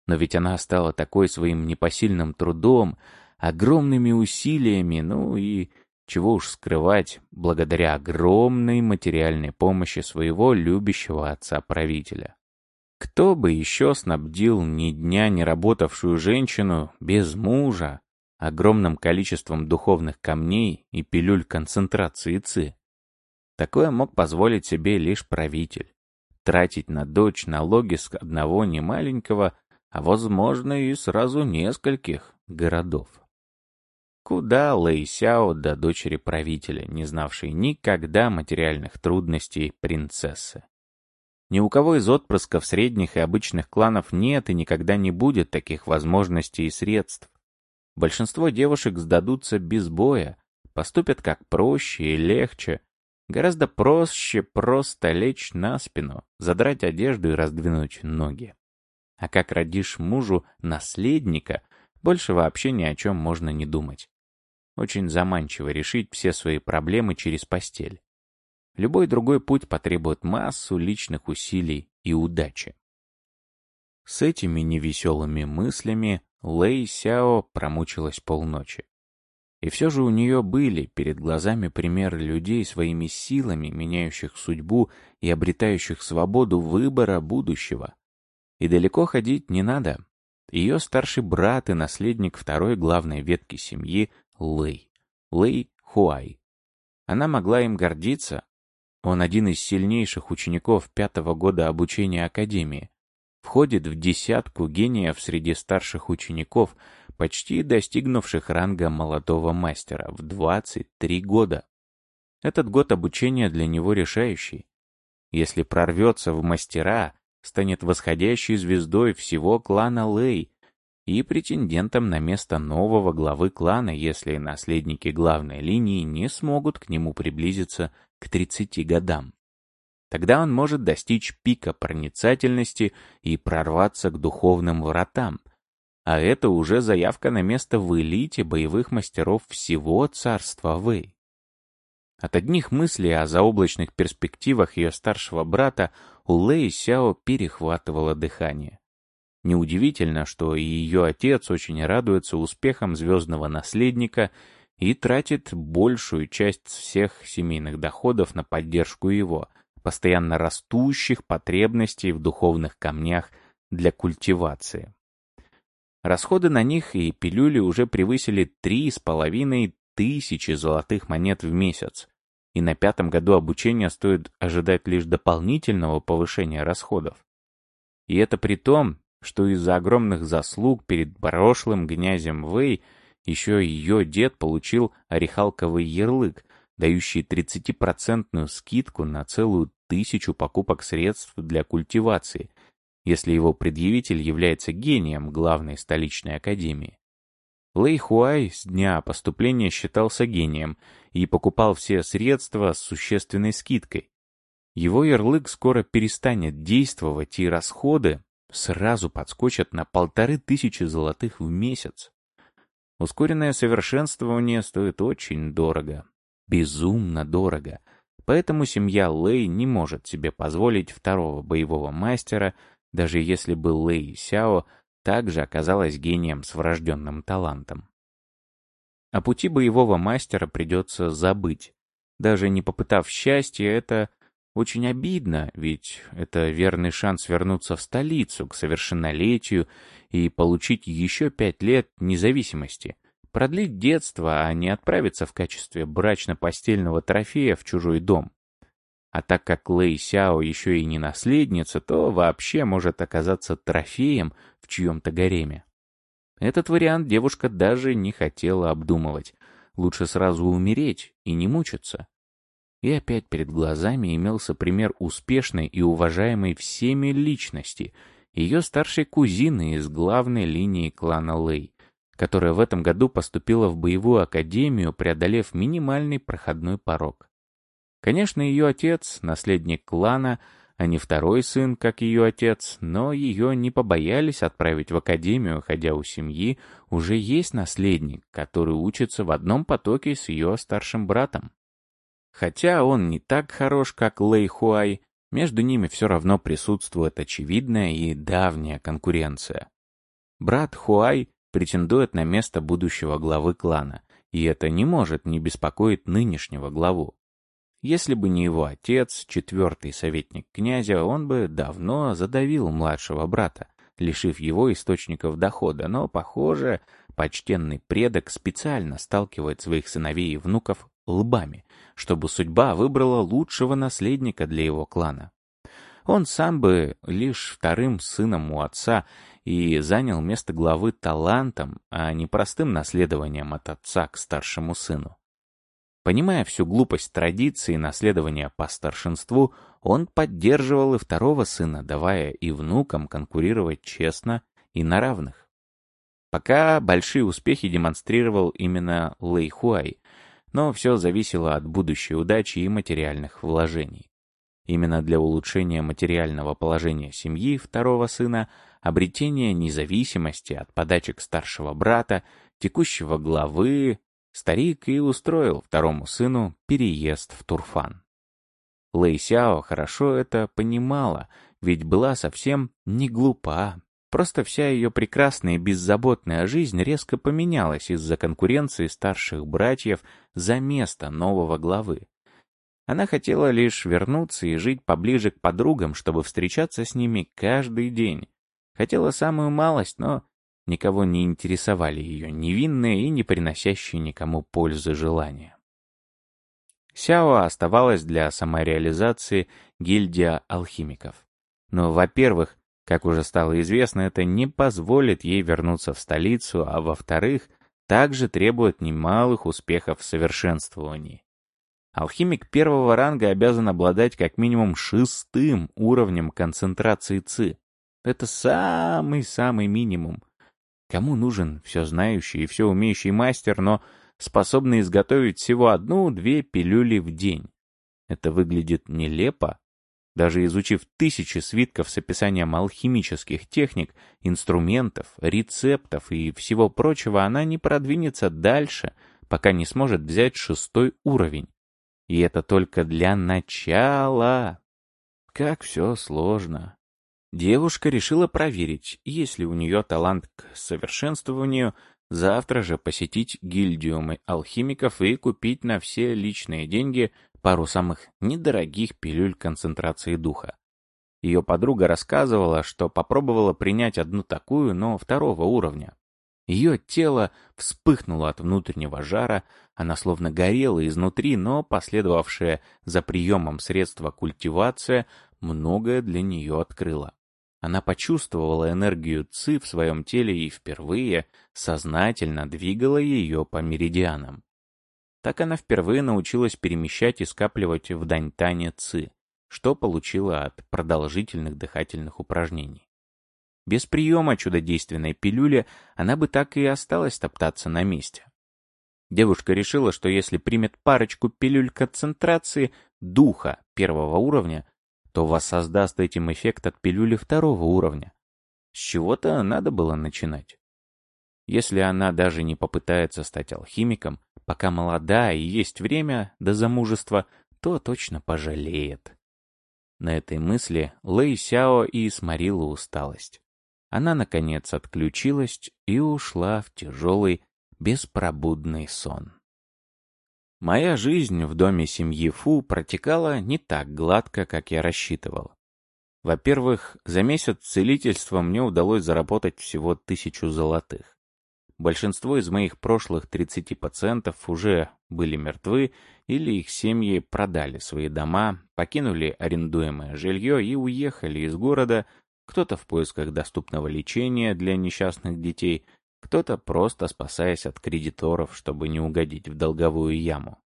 Но ведь она стала такой своим непосильным трудом, огромными усилиями, ну и, чего уж скрывать, благодаря огромной материальной помощи своего любящего отца-правителя. Кто бы еще снабдил ни дня не работавшую женщину без мужа огромным количеством духовных камней и пилюль концентрации ЦИ? Такое мог позволить себе лишь правитель. Тратить на дочь налоги с одного немаленького, а возможно и сразу нескольких городов. Куда Лэйсяо до дочери правителя, не знавшей никогда материальных трудностей принцессы? Ни у кого из отпрысков средних и обычных кланов нет и никогда не будет таких возможностей и средств. Большинство девушек сдадутся без боя, поступят как проще и легче, Гораздо проще просто лечь на спину, задрать одежду и раздвинуть ноги. А как родишь мужу наследника, больше вообще ни о чем можно не думать. Очень заманчиво решить все свои проблемы через постель. Любой другой путь потребует массу личных усилий и удачи. С этими невеселыми мыслями Лэй Сяо промучилась полночи. И все же у нее были перед глазами примеры людей своими силами, меняющих судьбу и обретающих свободу выбора будущего. И далеко ходить не надо. Ее старший брат и наследник второй главной ветки семьи Лэй. Лэй Хуай. Она могла им гордиться. Он один из сильнейших учеников пятого года обучения Академии. Входит в десятку гениев среди старших учеников — почти достигнувших ранга молодого мастера в 23 года. Этот год обучения для него решающий. Если прорвется в мастера, станет восходящей звездой всего клана Лэй и претендентом на место нового главы клана, если наследники главной линии не смогут к нему приблизиться к 30 годам. Тогда он может достичь пика проницательности и прорваться к духовным вратам, а это уже заявка на место в элите боевых мастеров всего царства Вэй. От одних мыслей о заоблачных перспективах ее старшего брата у Лэй Сяо перехватывало дыхание. Неудивительно, что и ее отец очень радуется успехам звездного наследника и тратит большую часть всех семейных доходов на поддержку его, постоянно растущих потребностей в духовных камнях для культивации. Расходы на них и пилюли уже превысили три с половиной тысячи золотых монет в месяц. и на пятом году обучения стоит ожидать лишь дополнительного повышения расходов. И это при том, что из-за огромных заслуг перед прошлым князем Вэй еще ее дед получил орехалковый ярлык, дающий 30% скидку на целую тысячу покупок средств для культивации, если его предъявитель является гением главной столичной академии. Лэй Хуай с дня поступления считался гением и покупал все средства с существенной скидкой. Его ярлык скоро перестанет действовать, и расходы сразу подскочат на полторы тысячи золотых в месяц. Ускоренное совершенствование стоит очень дорого. Безумно дорого. Поэтому семья Лэй не может себе позволить второго боевого мастера, даже если бы Лэй Сяо также оказалась гением с врожденным талантом. О пути боевого мастера придется забыть. Даже не попытав счастья, это очень обидно, ведь это верный шанс вернуться в столицу к совершеннолетию и получить еще пять лет независимости, продлить детство, а не отправиться в качестве брачно-постельного трофея в чужой дом. А так как Лэй Сяо еще и не наследница, то вообще может оказаться трофеем в чьем-то гареме. Этот вариант девушка даже не хотела обдумывать. Лучше сразу умереть и не мучиться. И опять перед глазами имелся пример успешной и уважаемой всеми личности, ее старшей кузины из главной линии клана Лэй, которая в этом году поступила в боевую академию, преодолев минимальный проходной порог. Конечно, ее отец, наследник клана, а не второй сын, как ее отец, но ее не побоялись отправить в академию, хотя у семьи уже есть наследник, который учится в одном потоке с ее старшим братом. Хотя он не так хорош, как Лэй Хуай, между ними все равно присутствует очевидная и давняя конкуренция. Брат Хуай претендует на место будущего главы клана, и это не может не беспокоить нынешнего главу. Если бы не его отец, четвертый советник князя, он бы давно задавил младшего брата, лишив его источников дохода, но, похоже, почтенный предок специально сталкивает своих сыновей и внуков лбами, чтобы судьба выбрала лучшего наследника для его клана. Он сам бы лишь вторым сыном у отца и занял место главы талантом, а не простым наследованием от отца к старшему сыну. Понимая всю глупость традиции наследования по старшинству, он поддерживал и второго сына, давая и внукам конкурировать честно и на равных. Пока большие успехи демонстрировал именно Лэй Хуай, но все зависело от будущей удачи и материальных вложений. Именно для улучшения материального положения семьи второго сына, обретения независимости от подачек старшего брата, текущего главы, старик и устроил второму сыну переезд в Турфан. Лэй Сяо хорошо это понимала, ведь была совсем не глупа, Просто вся ее прекрасная и беззаботная жизнь резко поменялась из-за конкуренции старших братьев за место нового главы. Она хотела лишь вернуться и жить поближе к подругам, чтобы встречаться с ними каждый день. Хотела самую малость, но никого не интересовали ее невинные и не приносящие никому пользы желания. Сяо оставалась для самореализации гильдия алхимиков. Но, во-первых, как уже стало известно, это не позволит ей вернуться в столицу, а во-вторых, также требует немалых успехов в совершенствовании. Алхимик первого ранга обязан обладать как минимум шестым уровнем концентрации ЦИ. Это самый-самый минимум. Кому нужен все знающий и все умеющий мастер, но способный изготовить всего одну-две пилюли в день? Это выглядит нелепо, даже изучив тысячи свитков с описанием алхимических техник, инструментов, рецептов и всего прочего, она не продвинется дальше, пока не сможет взять шестой уровень. И это только для начала. Как все сложно. Девушка решила проверить, есть ли у нее талант к совершенствованию, завтра же посетить гильдиумы алхимиков и купить на все личные деньги пару самых недорогих пилюль концентрации духа. Ее подруга рассказывала, что попробовала принять одну такую, но второго уровня. Ее тело вспыхнуло от внутреннего жара, она словно горела изнутри, но последовавшая за приемом средства культивация многое для нее открыла. Она почувствовала энергию ЦИ в своем теле и впервые сознательно двигала ее по меридианам. Так она впервые научилась перемещать и скапливать в Даньтане ЦИ, что получила от продолжительных дыхательных упражнений. Без приема чудодейственной пилюли она бы так и осталась топтаться на месте. Девушка решила, что если примет парочку пилюль концентрации духа первого уровня, то воссоздаст этим эффект от пилюли второго уровня. С чего-то надо было начинать. Если она даже не попытается стать алхимиком, пока молода и есть время до замужества, то точно пожалеет. На этой мысли Лэй Сяо и сморила усталость она, наконец, отключилась и ушла в тяжелый, беспробудный сон. Моя жизнь в доме семьи Фу протекала не так гладко, как я рассчитывал. Во-первых, за месяц целительства мне удалось заработать всего тысячу золотых. Большинство из моих прошлых 30 пациентов уже были мертвы или их семьи продали свои дома, покинули арендуемое жилье и уехали из города кто-то в поисках доступного лечения для несчастных детей, кто-то просто спасаясь от кредиторов, чтобы не угодить в долговую яму.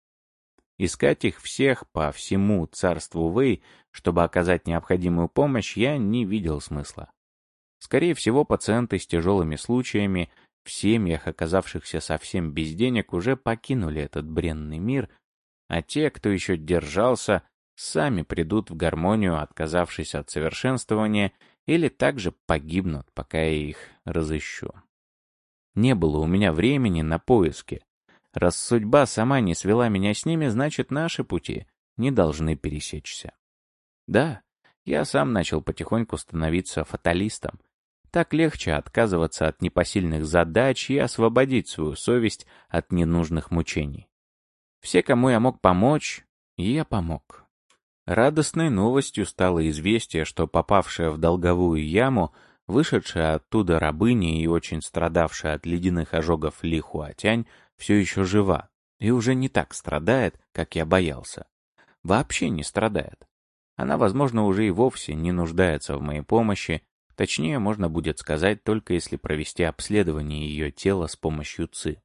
Искать их всех по всему царству Вэй, чтобы оказать необходимую помощь, я не видел смысла. Скорее всего, пациенты с тяжелыми случаями, в семьях, оказавшихся совсем без денег, уже покинули этот бренный мир, а те, кто еще держался, сами придут в гармонию, отказавшись от совершенствования или также погибнут, пока я их разыщу. Не было у меня времени на поиски. Раз судьба сама не свела меня с ними, значит, наши пути не должны пересечься. Да, я сам начал потихоньку становиться фаталистом. Так легче отказываться от непосильных задач и освободить свою совесть от ненужных мучений. Все, кому я мог помочь, я помог. Радостной новостью стало известие, что попавшая в долговую яму, вышедшая оттуда рабыня и очень страдавшая от ледяных ожогов Ли Хуатянь, все еще жива и уже не так страдает, как я боялся. Вообще не страдает. Она, возможно, уже и вовсе не нуждается в моей помощи, точнее, можно будет сказать, только если провести обследование ее тела с помощью ЦИ.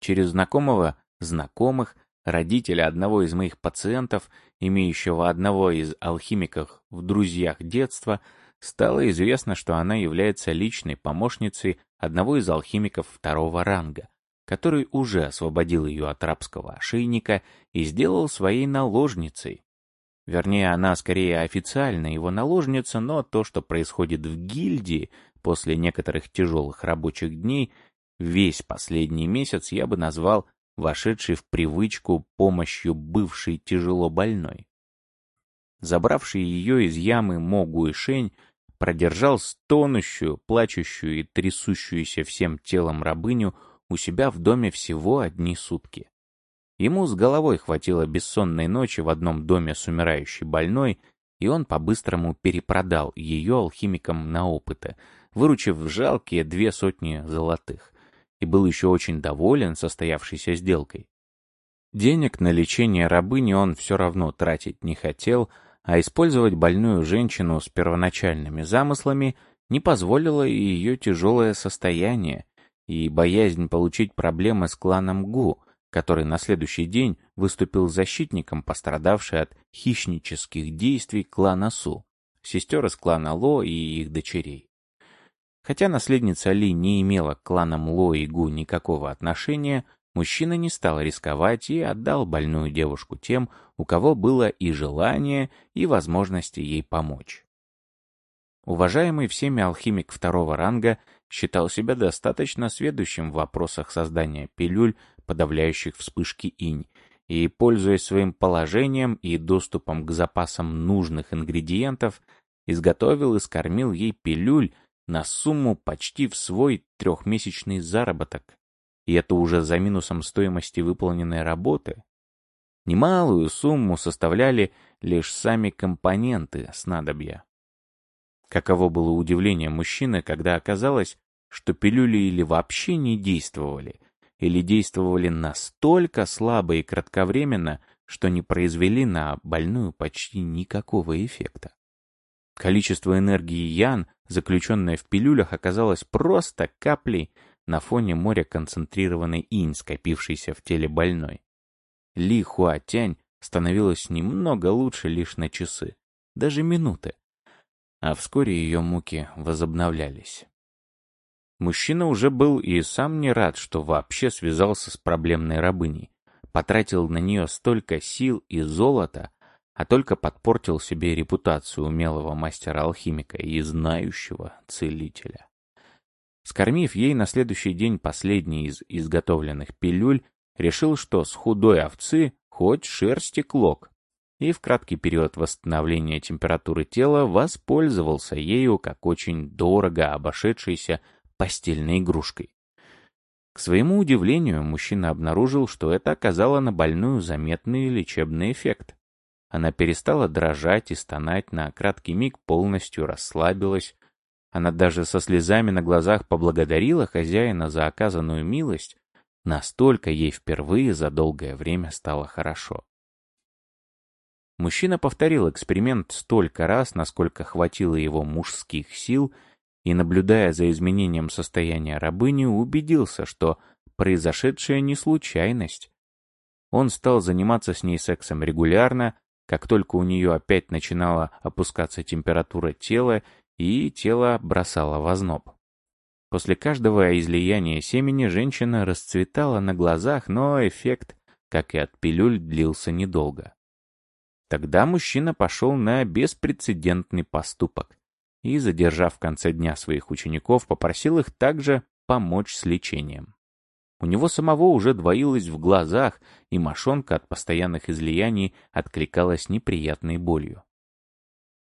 Через знакомого, знакомых, родителя одного из моих пациентов, имеющего одного из алхимиков в друзьях детства, стало известно, что она является личной помощницей одного из алхимиков второго ранга, который уже освободил ее от рабского ошейника и сделал своей наложницей. Вернее, она скорее официально его наложница, но то, что происходит в гильдии после некоторых тяжелых рабочих дней, весь последний месяц я бы назвал вошедший в привычку помощью бывшей тяжело больной. Забравший ее из ямы Могу и Шень продержал стонущую, плачущую и трясущуюся всем телом рабыню у себя в доме всего одни сутки. Ему с головой хватило бессонной ночи в одном доме с умирающей больной, и он по-быстрому перепродал ее алхимикам на опыты, выручив жалкие две сотни золотых и был еще очень доволен состоявшейся сделкой. Денег на лечение рабыни он все равно тратить не хотел, а использовать больную женщину с первоначальными замыслами не позволило и ее тяжелое состояние, и боязнь получить проблемы с кланом Гу, который на следующий день выступил защитником пострадавшей от хищнических действий клана Су, сестер из клана Ло и их дочерей. Хотя наследница Ли не имела к кланам Ло и Гу никакого отношения, мужчина не стал рисковать и отдал больную девушку тем, у кого было и желание, и возможности ей помочь. Уважаемый всеми алхимик второго ранга считал себя достаточно сведущим в вопросах создания пилюль, подавляющих вспышки инь, и, пользуясь своим положением и доступом к запасам нужных ингредиентов, изготовил и скормил ей пилюль, на сумму почти в свой трехмесячный заработок. И это уже за минусом стоимости выполненной работы. Немалую сумму составляли лишь сами компоненты снадобья. Каково было удивление мужчины, когда оказалось, что пилюли или вообще не действовали, или действовали настолько слабо и кратковременно, что не произвели на больную почти никакого эффекта. Количество энергии Ян, заключенное в пилюлях, оказалось просто каплей на фоне моря концентрированной инь, скопившейся в теле больной. Ли Хуатянь становилась немного лучше лишь на часы, даже минуты. А вскоре ее муки возобновлялись. Мужчина уже был и сам не рад, что вообще связался с проблемной рабыней. Потратил на нее столько сил и золота, а только подпортил себе репутацию умелого мастера-алхимика и знающего целителя. Скормив ей на следующий день последний из изготовленных пилюль, решил, что с худой овцы хоть шерсти клок, и в краткий период восстановления температуры тела воспользовался ею как очень дорого обошедшейся постельной игрушкой. К своему удивлению, мужчина обнаружил, что это оказало на больную заметный лечебный эффект. Она перестала дрожать и стонать, на краткий миг полностью расслабилась. Она даже со слезами на глазах поблагодарила хозяина за оказанную милость, настолько ей впервые за долгое время стало хорошо. Мужчина повторил эксперимент столько раз, насколько хватило его мужских сил, и, наблюдая за изменением состояния рабыни, убедился, что произошедшее не случайность. Он стал заниматься с ней сексом регулярно, как только у нее опять начинала опускаться температура тела, и тело бросало в озноб. После каждого излияния семени женщина расцветала на глазах, но эффект, как и от пилюль, длился недолго. Тогда мужчина пошел на беспрецедентный поступок и, задержав в конце дня своих учеников, попросил их также помочь с лечением. У него самого уже двоилось в глазах, и мошонка от постоянных излияний откликалась неприятной болью.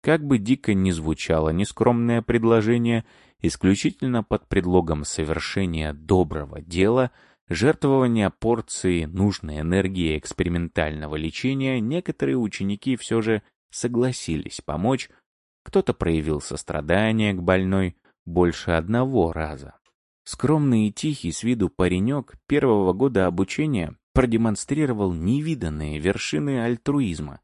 Как бы дико ни звучало нескромное предложение, исключительно под предлогом совершения доброго дела, жертвования порции нужной энергии экспериментального лечения, некоторые ученики все же согласились помочь, кто-то проявил сострадание к больной больше одного раза. Скромный и тихий с виду паренек первого года обучения продемонстрировал невиданные вершины альтруизма,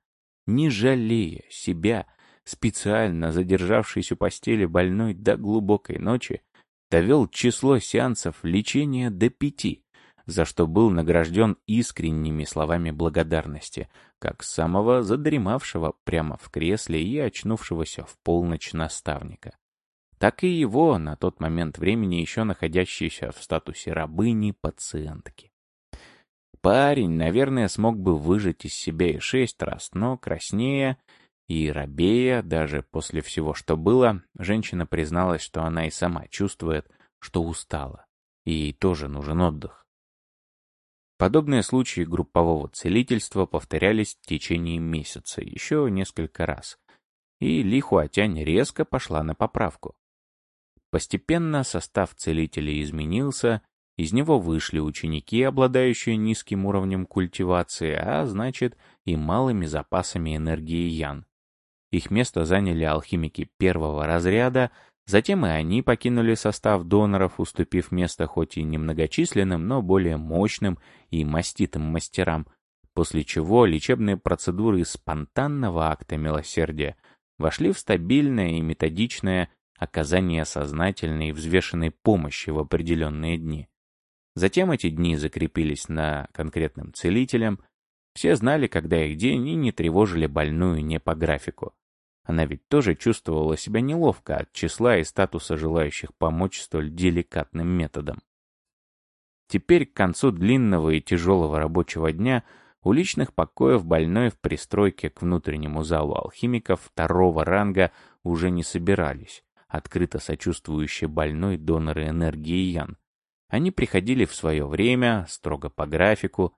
не жалея себя, специально задержавшись у постели больной до глубокой ночи, довел число сеансов лечения до пяти, за что был награжден искренними словами благодарности, как самого задремавшего прямо в кресле и очнувшегося в полночь наставника так и его, на тот момент времени еще находящийся в статусе рабыни-пациентки. Парень, наверное, смог бы выжить из себя и шесть раз, но краснея и рабея, даже после всего, что было, женщина призналась, что она и сама чувствует, что устала, и ей тоже нужен отдых. Подобные случаи группового целительства повторялись в течение месяца еще несколько раз, и Ли Хуатянь резко пошла на поправку. Постепенно состав целителей изменился, из него вышли ученики, обладающие низким уровнем культивации, а значит и малыми запасами энергии Ян. Их место заняли алхимики первого разряда, затем и они покинули состав доноров, уступив место хоть и немногочисленным, но более мощным и маститым мастерам, после чего лечебные процедуры спонтанного акта милосердия вошли в стабильное и методичное оказание сознательной и взвешенной помощи в определенные дни. Затем эти дни закрепились на конкретном целителем, все знали, когда их день, и не тревожили больную не по графику. Она ведь тоже чувствовала себя неловко от числа и статуса желающих помочь столь деликатным методом. Теперь к концу длинного и тяжелого рабочего дня у личных покоев больной в пристройке к внутреннему залу алхимиков второго ранга уже не собирались открыто сочувствующие больной доноры энергии Ян. Они приходили в свое время, строго по графику,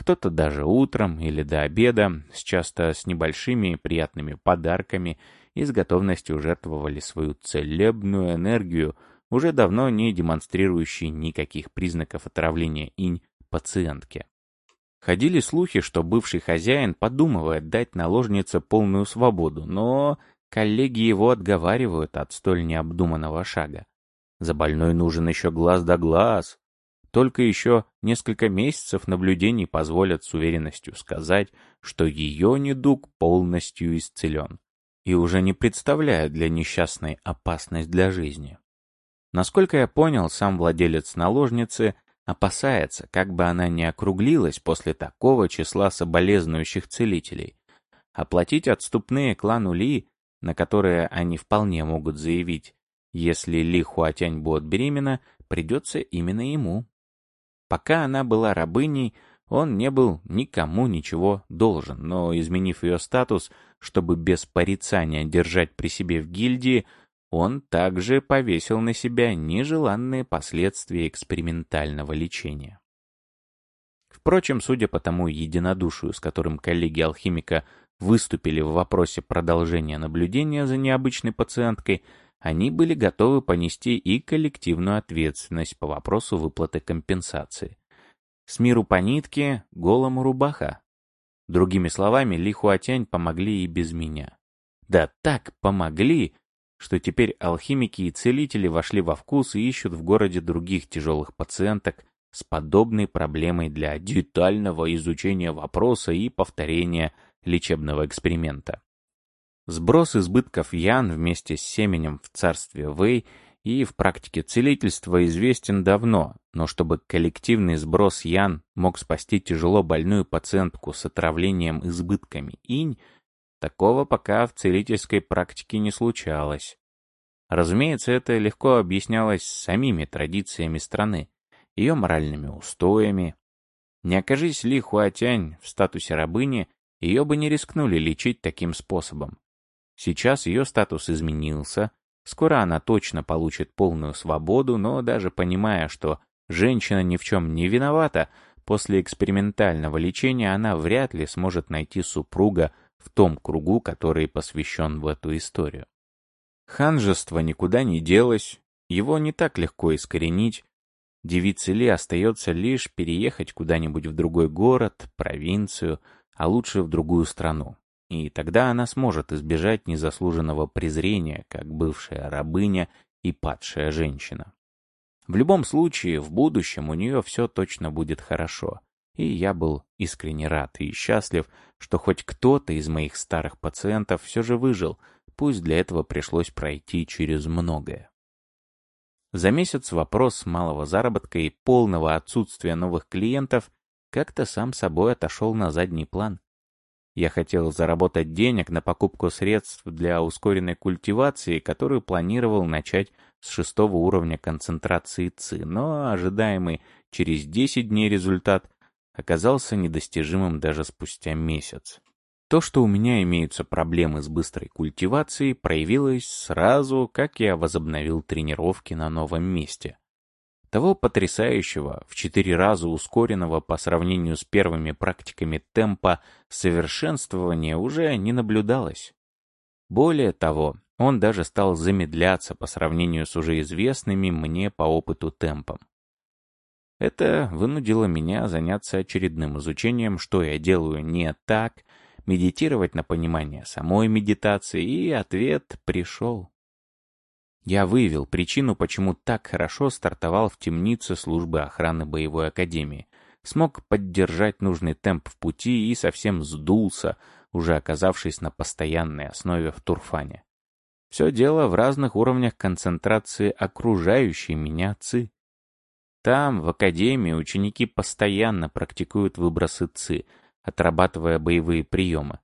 кто-то даже утром или до обеда, с часто с небольшими приятными подарками и с готовностью жертвовали свою целебную энергию, уже давно не демонстрирующей никаких признаков отравления инь пациентке. Ходили слухи, что бывший хозяин подумывает дать наложнице полную свободу, но Коллеги его отговаривают от столь необдуманного шага. За больной нужен еще глаз да глаз. Только еще несколько месяцев наблюдений позволят с уверенностью сказать, что ее недуг полностью исцелен и уже не представляет для несчастной опасность для жизни. Насколько я понял, сам владелец наложницы опасается, как бы она не округлилась после такого числа соболезнующих целителей. Оплатить отступные клану Ли, на которые они вполне могут заявить, если Ли Хуатянь будет беременна, придется именно ему. Пока она была рабыней, он не был никому ничего должен, но, изменив ее статус, чтобы без порицания держать при себе в гильдии, он также повесил на себя нежеланные последствия экспериментального лечения. Впрочем, судя по тому единодушию, с которым коллеги алхимика выступили в вопросе продолжения наблюдения за необычной пациенткой, они были готовы понести и коллективную ответственность по вопросу выплаты компенсации. С миру по нитке, голому рубаха. Другими словами, Ли Хуатянь помогли и без меня. Да так помогли, что теперь алхимики и целители вошли во вкус и ищут в городе других тяжелых пациенток с подобной проблемой для детального изучения вопроса и повторения лечебного эксперимента. Сброс избытков Ян вместе с семенем в царстве Вэй и в практике целительства известен давно, но чтобы коллективный сброс Ян мог спасти тяжело больную пациентку с отравлением избытками инь, такого пока в целительской практике не случалось. Разумеется, это легко объяснялось самими традициями страны, ее моральными устоями. Не окажись Ли Хуатянь в статусе рабыни, ее бы не рискнули лечить таким способом. Сейчас ее статус изменился, скоро она точно получит полную свободу, но даже понимая, что женщина ни в чем не виновата, после экспериментального лечения она вряд ли сможет найти супруга в том кругу, который посвящен в эту историю. Ханжество никуда не делось, его не так легко искоренить. Девице Ли остается лишь переехать куда-нибудь в другой город, провинцию, а лучше в другую страну и тогда она сможет избежать незаслуженного презрения, как бывшая рабыня и падшая женщина. В любом случае, в будущем у нее все точно будет хорошо, и я был искренне рад и счастлив, что хоть кто-то из моих старых пациентов все же выжил, пусть для этого пришлось пройти через многое. За месяц вопрос малого заработка и полного отсутствия новых клиентов как-то сам собой отошел на задний план. Я хотел заработать денег на покупку средств для ускоренной культивации, которую планировал начать с шестого уровня концентрации ЦИ, но ожидаемый через 10 дней результат оказался недостижимым даже спустя месяц. То, что у меня имеются проблемы с быстрой культивацией, проявилось сразу, как я возобновил тренировки на новом месте. Того потрясающего, в четыре раза ускоренного по сравнению с первыми практиками темпа совершенствования уже не наблюдалось. Более того, он даже стал замедляться по сравнению с уже известными мне по опыту темпом. Это вынудило меня заняться очередным изучением, что я делаю не так, медитировать на понимание самой медитации, и ответ пришел. Я выявил причину, почему так хорошо стартовал в темнице службы охраны боевой академии. Смог поддержать нужный темп в пути и совсем сдулся, уже оказавшись на постоянной основе в Турфане. Все дело в разных уровнях концентрации окружающей меня ЦИ. Там, в академии, ученики постоянно практикуют выбросы ЦИ, отрабатывая боевые приемы.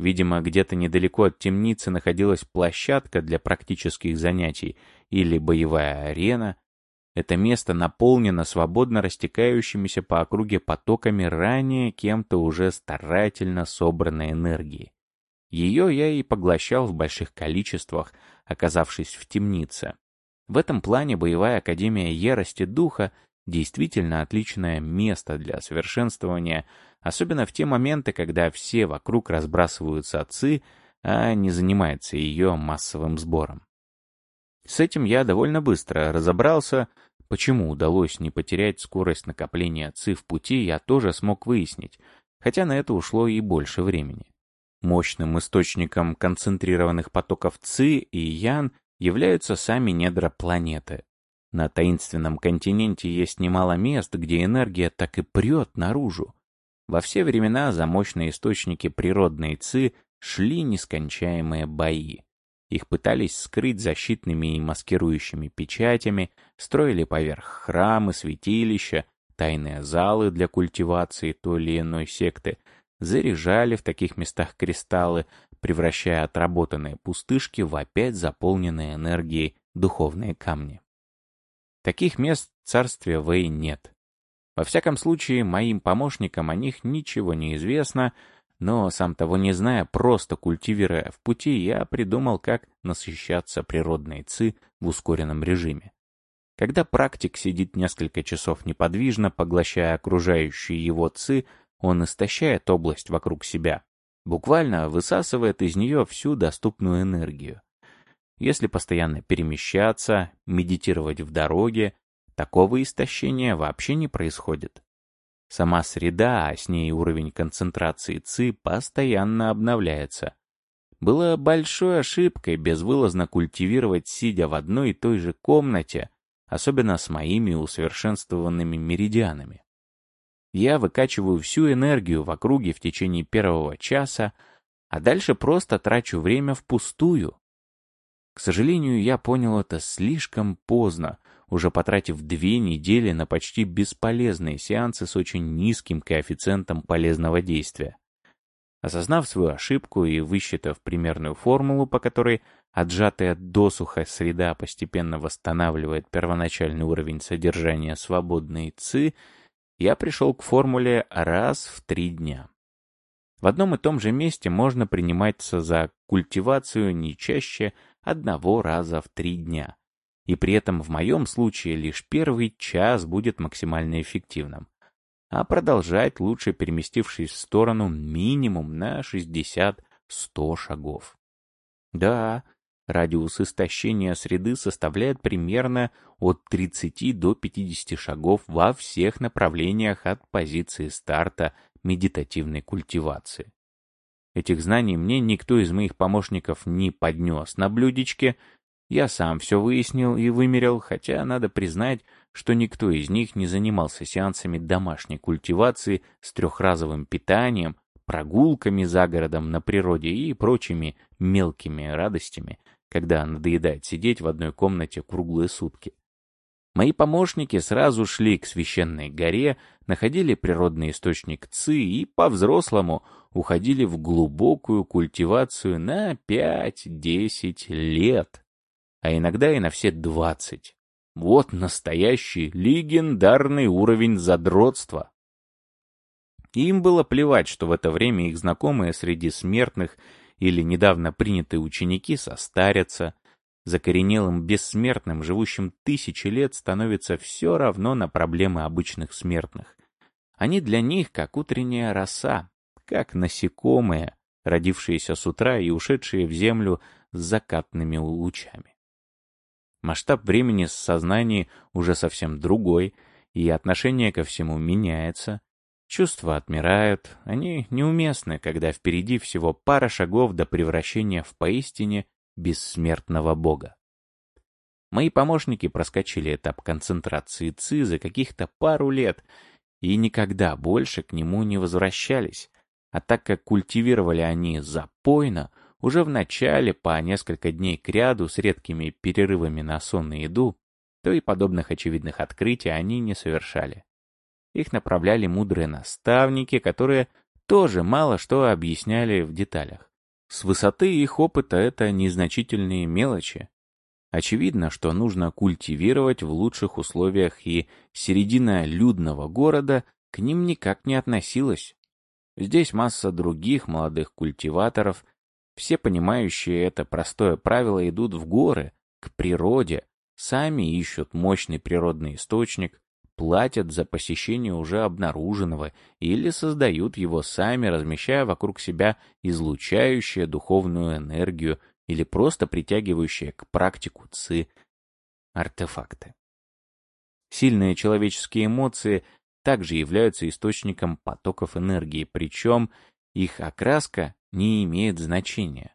Видимо, где-то недалеко от темницы находилась площадка для практических занятий или боевая арена. Это место наполнено свободно растекающимися по округе потоками ранее кем-то уже старательно собранной энергии. Ее я и поглощал в больших количествах, оказавшись в темнице. В этом плане боевая академия ярости духа действительно отличное место для совершенствования, особенно в те моменты, когда все вокруг разбрасываются отцы, а не занимаются ее массовым сбором. С этим я довольно быстро разобрался, почему удалось не потерять скорость накопления ЦИ в пути, я тоже смог выяснить, хотя на это ушло и больше времени. Мощным источником концентрированных потоков ЦИ и Ян являются сами недра планеты. На таинственном континенте есть немало мест, где энергия так и прет наружу. Во все времена за мощные источники природной ци шли нескончаемые бои. Их пытались скрыть защитными и маскирующими печатями, строили поверх храмы, святилища, тайные залы для культивации той или иной секты, заряжали в таких местах кристаллы, превращая отработанные пустышки в опять заполненные энергией духовные камни. Таких мест в царстве Вэй нет. Во всяком случае, моим помощникам о них ничего не известно, но, сам того не зная, просто культивируя в пути, я придумал, как насыщаться природной ци в ускоренном режиме. Когда практик сидит несколько часов неподвижно, поглощая окружающие его ци, он истощает область вокруг себя, буквально высасывает из нее всю доступную энергию. Если постоянно перемещаться, медитировать в дороге, такого истощения вообще не происходит. Сама среда, а с ней уровень концентрации ЦИ постоянно обновляется. Было большой ошибкой безвылазно культивировать, сидя в одной и той же комнате, особенно с моими усовершенствованными меридианами. Я выкачиваю всю энергию в округе в течение первого часа, а дальше просто трачу время впустую. К сожалению, я понял это слишком поздно, уже потратив две недели на почти бесполезные сеансы с очень низким коэффициентом полезного действия. Осознав свою ошибку и высчитав примерную формулу, по которой отжатая досуха среда постепенно восстанавливает первоначальный уровень содержания свободной ЦИ, я пришел к формуле раз в три дня. В одном и том же месте можно приниматься за культивацию не чаще одного раза в три дня. И при этом в моем случае лишь первый час будет максимально эффективным. А продолжать лучше переместившись в сторону минимум на 60-100 шагов. Да, радиус истощения среды составляет примерно от 30 до 50 шагов во всех направлениях от позиции старта медитативной культивации. Этих знаний мне никто из моих помощников не поднес на блюдечке. Я сам все выяснил и вымерил, хотя надо признать, что никто из них не занимался сеансами домашней культивации с трехразовым питанием, прогулками за городом на природе и прочими мелкими радостями, когда надоедает сидеть в одной комнате круглые сутки. Мои помощники сразу шли к священной горе, находили природный источник ЦИ и по-взрослому уходили в глубокую культивацию на 5-10 лет, а иногда и на все 20. Вот настоящий легендарный уровень задротства. Им было плевать, что в это время их знакомые среди смертных или недавно принятые ученики состарятся, закоренелым бессмертным, живущим тысячи лет, становится все равно на проблемы обычных смертных. Они для них как утренняя роса, как насекомые, родившиеся с утра и ушедшие в землю с закатными лучами. Масштаб времени с сознания уже совсем другой, и отношение ко всему меняется. Чувства отмирают, они неуместны, когда впереди всего пара шагов до превращения в поистине бессмертного бога. Мои помощники проскочили этап концентрации ЦИ за каких-то пару лет и никогда больше к нему не возвращались, а так как культивировали они запойно, уже в начале по несколько дней кряду с редкими перерывами на сон и еду, то и подобных очевидных открытий они не совершали. Их направляли мудрые наставники, которые тоже мало что объясняли в деталях. С высоты их опыта это незначительные мелочи. Очевидно, что нужно культивировать в лучших условиях, и середина людного города к ним никак не относилась. Здесь масса других молодых культиваторов, все понимающие это простое правило идут в горы, к природе, сами ищут мощный природный источник, платят за посещение уже обнаруженного или создают его сами, размещая вокруг себя излучающее духовную энергию или просто притягивающие к практику ЦИ артефакты. Сильные человеческие эмоции также являются источником потоков энергии, причем их окраска не имеет значения.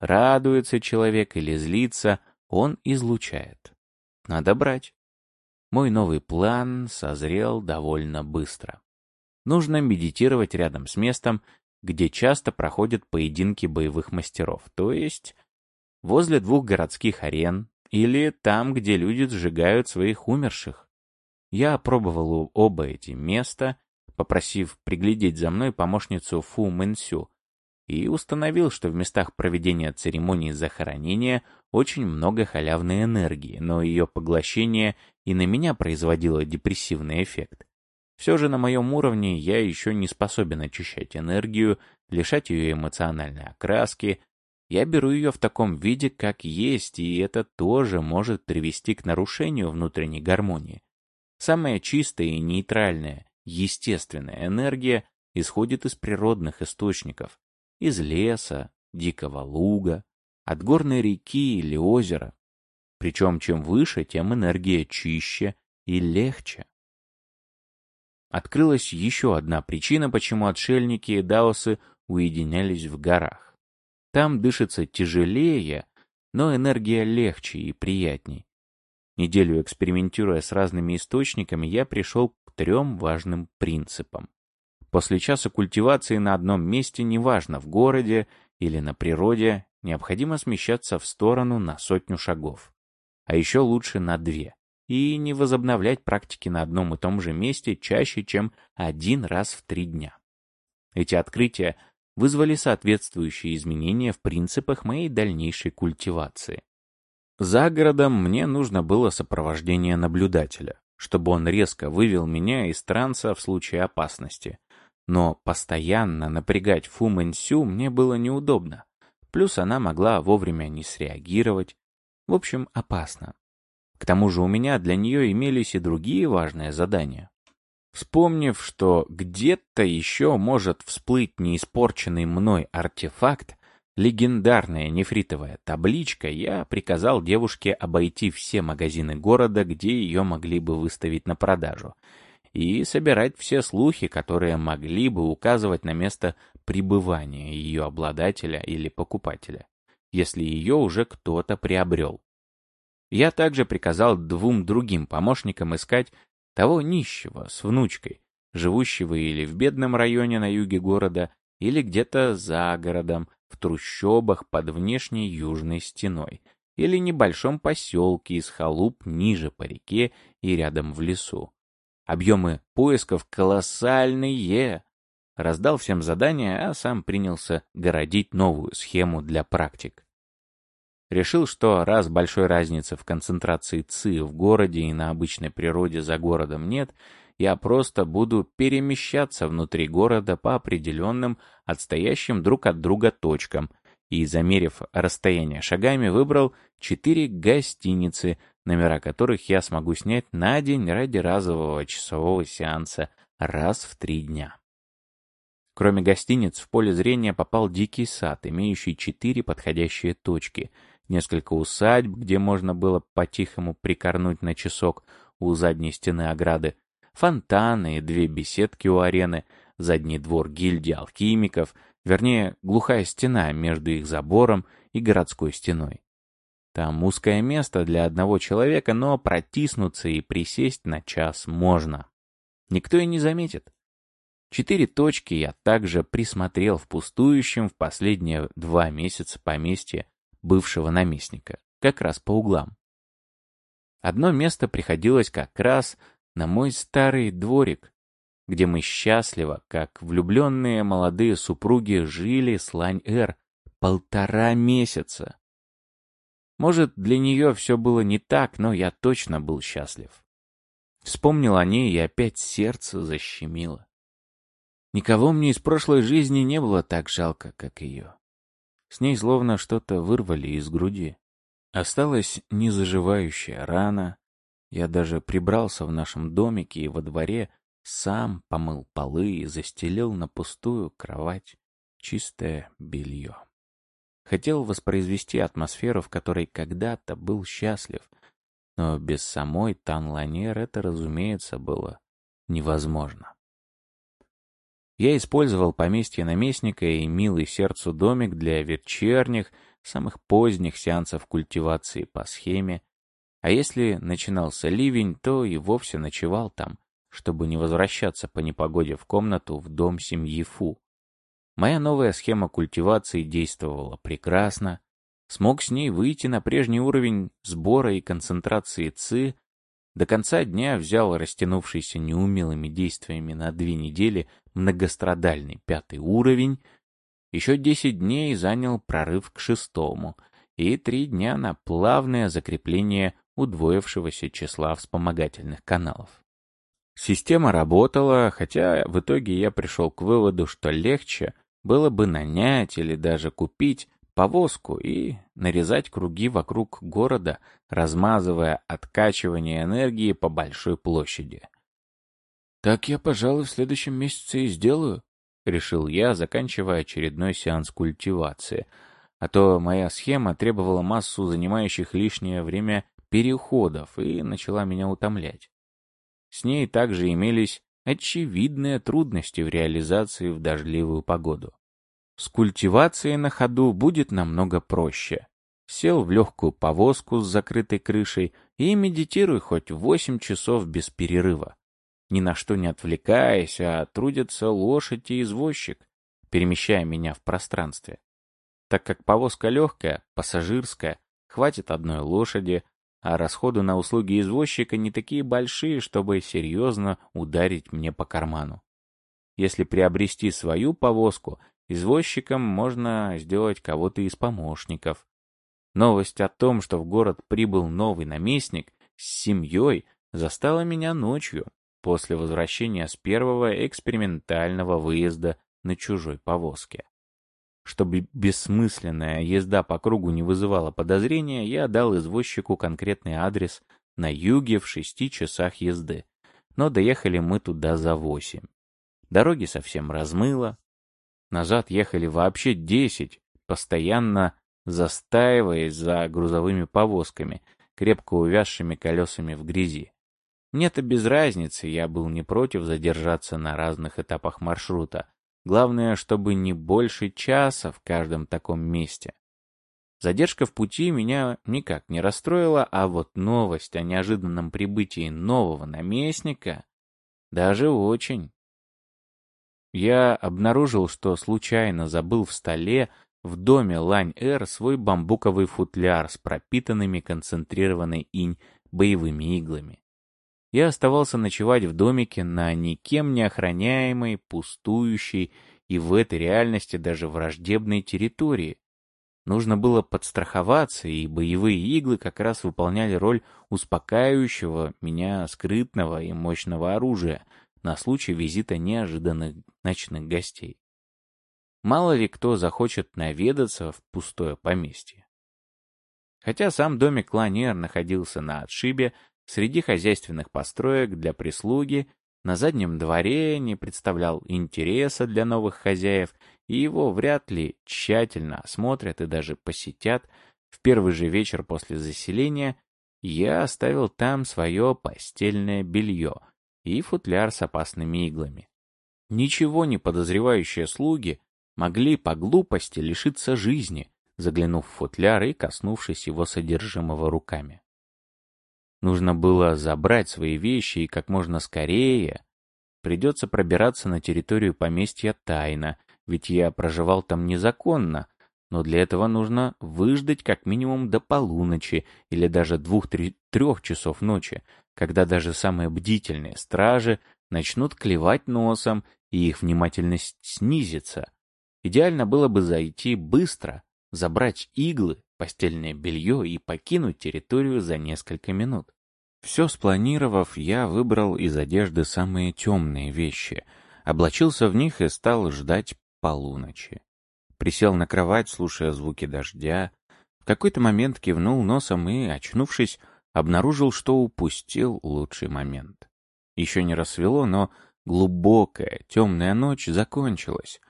Радуется человек или злится, он излучает. Надо брать. Мой новый план созрел довольно быстро. Нужно медитировать рядом с местом, где часто проходят поединки боевых мастеров, то есть возле двух городских арен или там, где люди сжигают своих умерших. Я опробовал оба эти места, попросив приглядеть за мной помощницу Фу Мэнсю, и установил, что в местах проведения церемонии захоронения очень много халявной энергии, но ее поглощение и на меня производило депрессивный эффект. Все же на моем уровне я еще не способен очищать энергию, лишать ее эмоциональной окраски. Я беру ее в таком виде, как есть, и это тоже может привести к нарушению внутренней гармонии. Самая чистая и нейтральная, естественная энергия исходит из природных источников, из леса, дикого луга, от горной реки или озера. Причем чем выше, тем энергия чище и легче. Открылась еще одна причина, почему отшельники и даосы уединялись в горах. Там дышится тяжелее, но энергия легче и приятней. Неделю экспериментируя с разными источниками, я пришел к трем важным принципам. После часа культивации на одном месте, неважно, в городе или на природе, необходимо смещаться в сторону на сотню шагов. А еще лучше на две. И не возобновлять практики на одном и том же месте чаще, чем один раз в три дня. Эти открытия вызвали соответствующие изменения в принципах моей дальнейшей культивации. За городом мне нужно было сопровождение наблюдателя, чтобы он резко вывел меня из транса в случае опасности, но постоянно напрягать Фу Мэнсю мне было неудобно. Плюс она могла вовремя не среагировать. В общем, опасно. К тому же у меня для нее имелись и другие важные задания. Вспомнив, что где-то еще может всплыть неиспорченный мной артефакт, легендарная нефритовая табличка, я приказал девушке обойти все магазины города, где ее могли бы выставить на продажу, и собирать все слухи, которые могли бы указывать на место пребывания ее обладателя или покупателя, если ее уже кто-то приобрел. Я также приказал двум другим помощникам искать того нищего с внучкой, живущего или в бедном районе на юге города, или где-то за городом, в трущобах под внешней южной стеной, или небольшом поселке из халуп ниже по реке и рядом в лесу. Объемы поисков колоссальные. Раздал всем задания, а сам принялся городить новую схему для практик. Решил, что раз большой разницы в концентрации ЦИ в городе и на обычной природе за городом нет, я просто буду перемещаться внутри города по определенным, отстоящим друг от друга точкам, и, замерив расстояние шагами, выбрал четыре гостиницы, номера которых я смогу снять на день ради разового часового сеанса раз в три дня. Кроме гостиниц, в поле зрения попал дикий сад, имеющий четыре подходящие точки, несколько усадьб, где можно было по-тихому прикорнуть на часок у задней стены ограды, фонтаны и две беседки у арены, задний двор гильдии алхимиков, вернее, глухая стена между их забором и городской стеной. Там узкое место для одного человека, но протиснуться и присесть на час можно. Никто и не заметит. Четыре точки я также присмотрел в пустующем в последние два месяца поместье бывшего наместника, как раз по углам. Одно место приходилось как раз на мой старый дворик, где мы счастливо, как влюбленные молодые супруги, жили с Лань-Эр полтора месяца. Может, для нее все было не так, но я точно был счастлив. Вспомнил о ней, и опять сердце защемило. Никого мне из прошлой жизни не было так жалко, как ее. С ней словно что-то вырвали из груди. Осталась незаживающая рана. Я даже прибрался в нашем домике и во дворе, сам помыл полы и застелил на пустую кровать чистое белье. Хотел воспроизвести атмосферу, в которой когда-то был счастлив, но без самой Танланер это, разумеется, было невозможно. Я использовал поместье наместника и милый сердцу домик для вечерних, самых поздних сеансов культивации по схеме, А если начинался ливень, то и вовсе ночевал там, чтобы не возвращаться по непогоде в комнату в дом семьи Фу. Моя новая схема культивации действовала прекрасно. Смог с ней выйти на прежний уровень сбора и концентрации ЦИ. До конца дня взял растянувшийся неумелыми действиями на две недели многострадальный пятый уровень. Еще десять дней занял прорыв к шестому. И три дня на плавное закрепление удвоившегося числа вспомогательных каналов. Система работала, хотя в итоге я пришел к выводу, что легче было бы нанять или даже купить повозку и нарезать круги вокруг города, размазывая откачивание энергии по большой площади. «Так я, пожалуй, в следующем месяце и сделаю», — решил я, заканчивая очередной сеанс культивации. А то моя схема требовала массу занимающих лишнее время переходов и начала меня утомлять. С ней также имелись очевидные трудности в реализации в дождливую погоду. С культивацией на ходу будет намного проще. Сел в легкую повозку с закрытой крышей и медитируй хоть 8 часов без перерыва. Ни на что не отвлекаясь, а трудится лошадь и извозчик, перемещая меня в пространстве. Так как повозка легкая, пассажирская, хватит одной лошади, а расходы на услуги извозчика не такие большие, чтобы серьезно ударить мне по карману. Если приобрести свою повозку, извозчиком можно сделать кого-то из помощников. Новость о том, что в город прибыл новый наместник с семьей, застала меня ночью, после возвращения с первого экспериментального выезда на чужой повозке. Чтобы бессмысленная езда по кругу не вызывала подозрения, я дал извозчику конкретный адрес на юге в шести часах езды. Но доехали мы туда за восемь. Дороги совсем размыло. Назад ехали вообще десять, постоянно застаиваясь за грузовыми повозками, крепко увязшими колесами в грязи. Мне-то без разницы, я был не против задержаться на разных этапах маршрута, Главное, чтобы не больше часа в каждом таком месте. Задержка в пути меня никак не расстроила, а вот новость о неожиданном прибытии нового наместника даже очень. Я обнаружил, что случайно забыл в столе в доме Лань-Эр свой бамбуковый футляр с пропитанными концентрированной инь боевыми иглами я оставался ночевать в домике на никем не охраняемой, пустующей и в этой реальности даже враждебной территории. Нужно было подстраховаться, и боевые иглы как раз выполняли роль успокаивающего меня скрытного и мощного оружия на случай визита неожиданных ночных гостей. Мало ли кто захочет наведаться в пустое поместье. Хотя сам домик Ланер находился на отшибе, Среди хозяйственных построек для прислуги на заднем дворе не представлял интереса для новых хозяев, и его вряд ли тщательно осмотрят и даже посетят. В первый же вечер после заселения я оставил там свое постельное белье и футляр с опасными иглами. Ничего не подозревающие слуги могли по глупости лишиться жизни, заглянув в футляр и коснувшись его содержимого руками. Нужно было забрать свои вещи и как можно скорее. Придется пробираться на территорию поместья тайно, ведь я проживал там незаконно, но для этого нужно выждать как минимум до полуночи или даже двух-трех часов ночи, когда даже самые бдительные стражи начнут клевать носом и их внимательность снизится. Идеально было бы зайти быстро, забрать иглы, постельное белье и покинуть территорию за несколько минут. Все спланировав, я выбрал из одежды самые темные вещи, облачился в них и стал ждать полуночи. Присел на кровать, слушая звуки дождя. В какой-то момент кивнул носом и, очнувшись, обнаружил, что упустил лучший момент. Еще не рассвело, но глубокая темная ночь закончилась.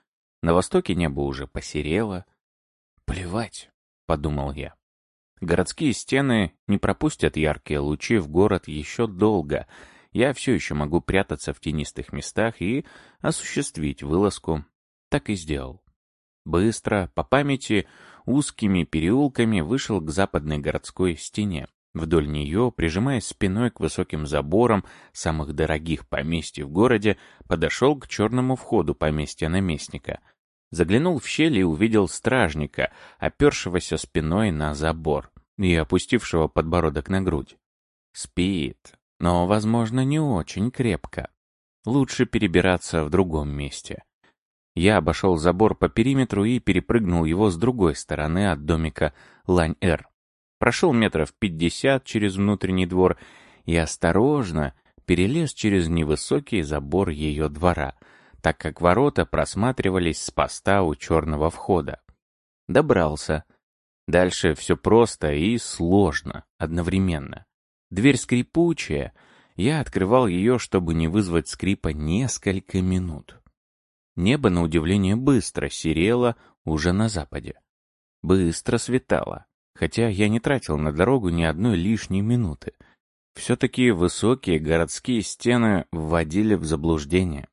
На востоке небо уже посерело. «Плевать», — подумал я. Городские стены не пропустят яркие лучи в город еще долго. Я все еще могу прятаться в тенистых местах и осуществить вылазку. Так и сделал. Быстро, по памяти, узкими переулками вышел к западной городской стене. Вдоль нее, прижимаясь спиной к высоким заборам самых дорогих поместьй в городе, подошел к черному входу поместья наместника. Заглянул в щель и увидел стражника, опершегося спиной на забор и опустившего подбородок на грудь. Спит, но, возможно, не очень крепко. Лучше перебираться в другом месте. Я обошел забор по периметру и перепрыгнул его с другой стороны от домика Лань-Эр. Прошел метров пятьдесят через внутренний двор и осторожно перелез через невысокий забор ее двора, так как ворота просматривались с поста у черного входа. Добрался. Дальше все просто и сложно одновременно. Дверь скрипучая, я открывал ее, чтобы не вызвать скрипа несколько минут. Небо, на удивление, быстро серело уже на западе. Быстро светало хотя я не тратил на дорогу ни одной лишней минуты. Все-таки высокие городские стены вводили в заблуждение.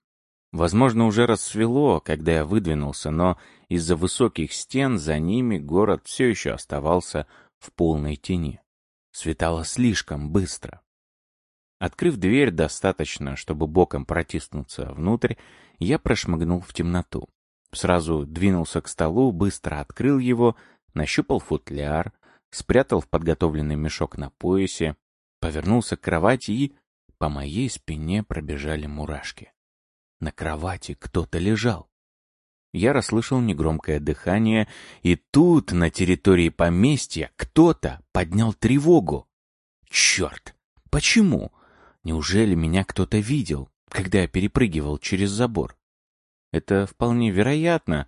Возможно, уже рассвело, когда я выдвинулся, но из-за высоких стен за ними город все еще оставался в полной тени. Светало слишком быстро. Открыв дверь достаточно, чтобы боком протиснуться внутрь, я прошмыгнул в темноту. Сразу двинулся к столу, быстро открыл его, нащупал футляр, спрятал в подготовленный мешок на поясе, повернулся к кровати и... По моей спине пробежали мурашки. На кровати кто-то лежал. Я расслышал негромкое дыхание, и тут, на территории поместья, кто-то поднял тревогу. Черт! Почему? Неужели меня кто-то видел, когда я перепрыгивал через забор? Это вполне вероятно,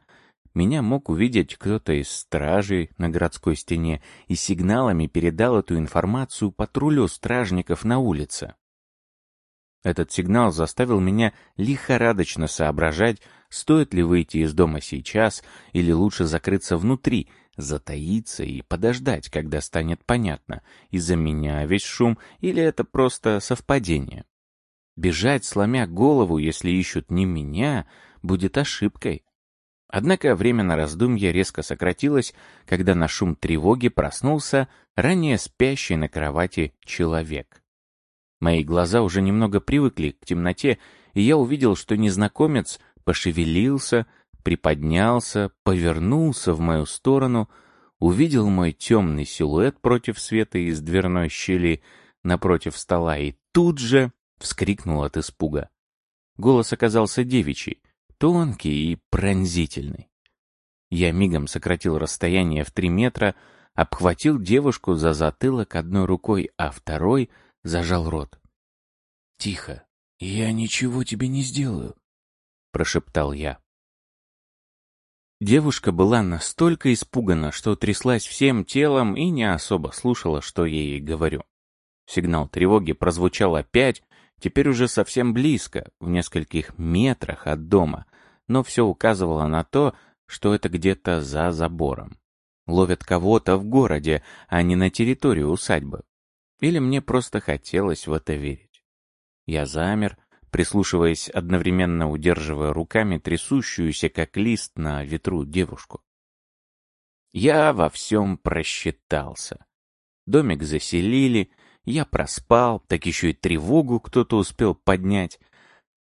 меня мог увидеть кто-то из стражей на городской стене и сигналами передал эту информацию патрулю стражников на улице. Этот сигнал заставил меня лихорадочно соображать, стоит ли выйти из дома сейчас или лучше закрыться внутри, затаиться и подождать, когда станет понятно, из-за меня весь шум или это просто совпадение. Бежать, сломя голову, если ищут не меня, будет ошибкой. Однако время на раздумье резко сократилось, когда на шум тревоги проснулся ранее спящий на кровати человек. Мои глаза уже немного привыкли к темноте, и я увидел, что незнакомец пошевелился, приподнялся, повернулся в мою сторону, увидел мой темный силуэт против света из дверной щели напротив стола и тут же вскрикнул от испуга. Голос оказался девичий, тонкий и пронзительный. Я мигом сократил расстояние в три метра, обхватил девушку за затылок одной рукой, а второй зажал рот. «Тихо, я ничего тебе не сделаю», — прошептал я. Девушка была настолько испугана, что тряслась всем телом и не особо слушала, что я ей говорю. Сигнал тревоги прозвучал опять, теперь уже совсем близко, в нескольких метрах от дома, но все указывало на то, что это где-то за забором. Ловят кого-то в городе, а не на территории усадьбы. Или мне просто хотелось в это верить. Я замер, прислушиваясь, одновременно удерживая руками трясущуюся, как лист на ветру, девушку. Я во всем просчитался. Домик заселили, я проспал, так еще и тревогу кто-то успел поднять.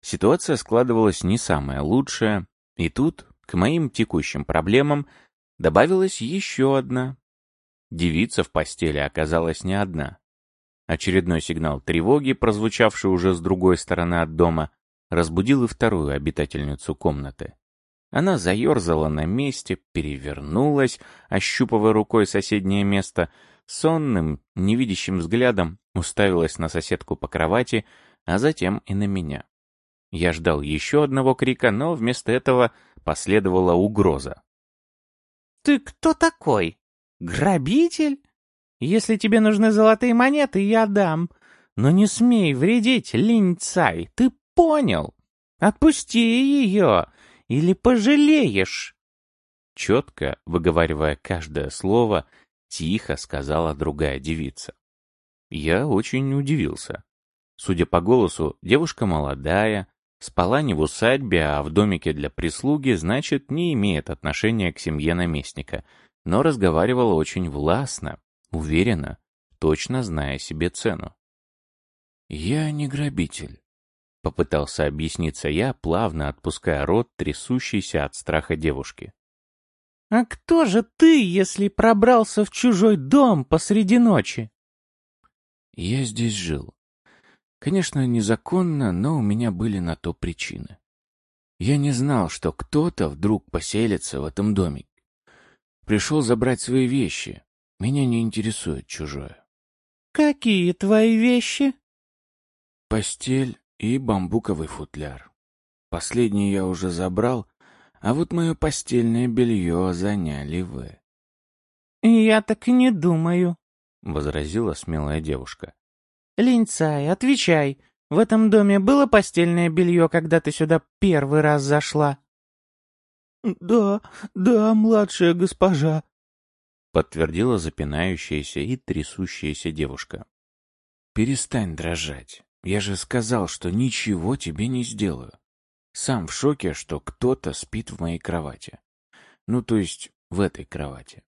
Ситуация складывалась не самая лучшая, и тут к моим текущим проблемам добавилась еще одна. Девица в постели оказалась не одна. Очередной сигнал тревоги, прозвучавший уже с другой стороны от дома, разбудил и вторую обитательницу комнаты. Она заерзала на месте, перевернулась, ощупывая рукой соседнее место, сонным, невидящим взглядом уставилась на соседку по кровати, а затем и на меня. Я ждал еще одного крика, но вместо этого последовала угроза. «Ты кто такой? Грабитель? Если тебе нужны золотые монеты, я дам. Но не смей вредить, линь-цай, ты понял? Отпусти ее, или пожалеешь!» Четко, выговаривая каждое слово, тихо сказала другая девица. Я очень удивился. Судя по голосу, девушка молодая, спала не в усадьбе, а в домике для прислуги, значит, не имеет отношения к семье наместника, но разговаривала очень властно, уверенно, точно зная себе цену. «Я не грабитель», — попытался объясниться я, плавно отпуская рот, трясущийся от страха девушки. «А кто же ты, если пробрался в чужой дом посреди ночи?» «Я здесь жил. Конечно, незаконно, но у меня были на то причины. Я не знал, что кто-то вдруг поселится в этом домике. Пришел забрать свои вещи. Меня не интересует чужое. «Какие твои вещи?» «Постель и бамбуковый футляр. Последний я уже забрал, а вот мое постельное белье заняли вы». «Я так и не думаю», — возразила смелая девушка. «Линцай, отвечай, в этом доме было постельное белье, когда ты сюда первый раз зашла?» «Да, да, младшая госпожа», — подтвердила запинающаяся и трясущаяся девушка. «Перестань дрожать. Я же сказал, что ничего тебе не сделаю. Сам в шоке, что кто-то спит в моей кровати. Ну, то есть в этой кровати.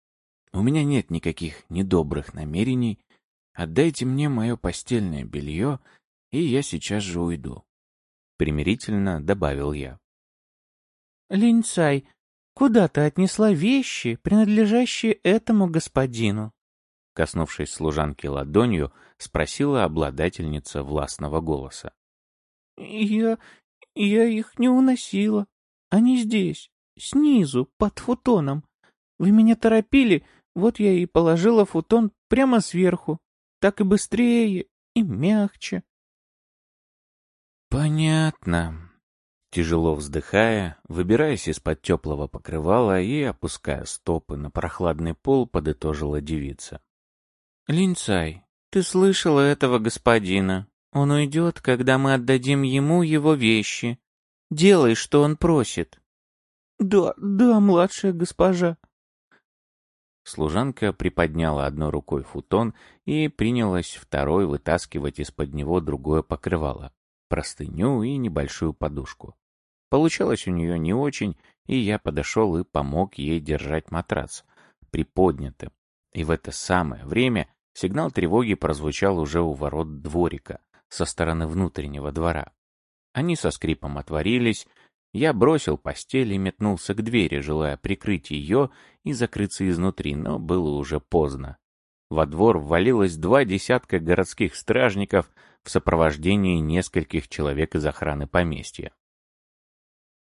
У меня нет никаких недобрых намерений. Отдайте мне мое постельное белье и я сейчас же уйду. Примирительно добавил я. Линцай, куда ты отнесла вещи, принадлежащие этому господину? Коснувшись служанки ладонью, спросила обладательница властного голоса. «Я... я их не уносила. Они здесь, снизу, под футоном. Вы меня торопили, вот я и положила футон прямо сверху. Так и быстрее, и мягче». «Понятно». Тяжело вздыхая, выбираясь из-под теплого покрывала и опуская стопы на прохладный пол, подытожила девица. «Линцай, ты слышала этого господина? Он уйдет, когда мы отдадим ему его вещи. Делай, что он просит». «Да, да, младшая госпожа». Служанка приподняла одной рукой футон и принялась второй вытаскивать из-под него другое покрывало простыню и небольшую подушку. Получалось у нее не очень, и я подошел и помог ей держать матрац, приподнятым. И в это самое время сигнал тревоги прозвучал уже у ворот дворика, со стороны внутреннего двора. Они со скрипом отворились, я бросил постель и метнулся к двери, желая прикрыть ее и закрыться изнутри, но было уже поздно. Во двор ввалилось два десятка городских стражников в сопровождении нескольких человек из охраны поместья.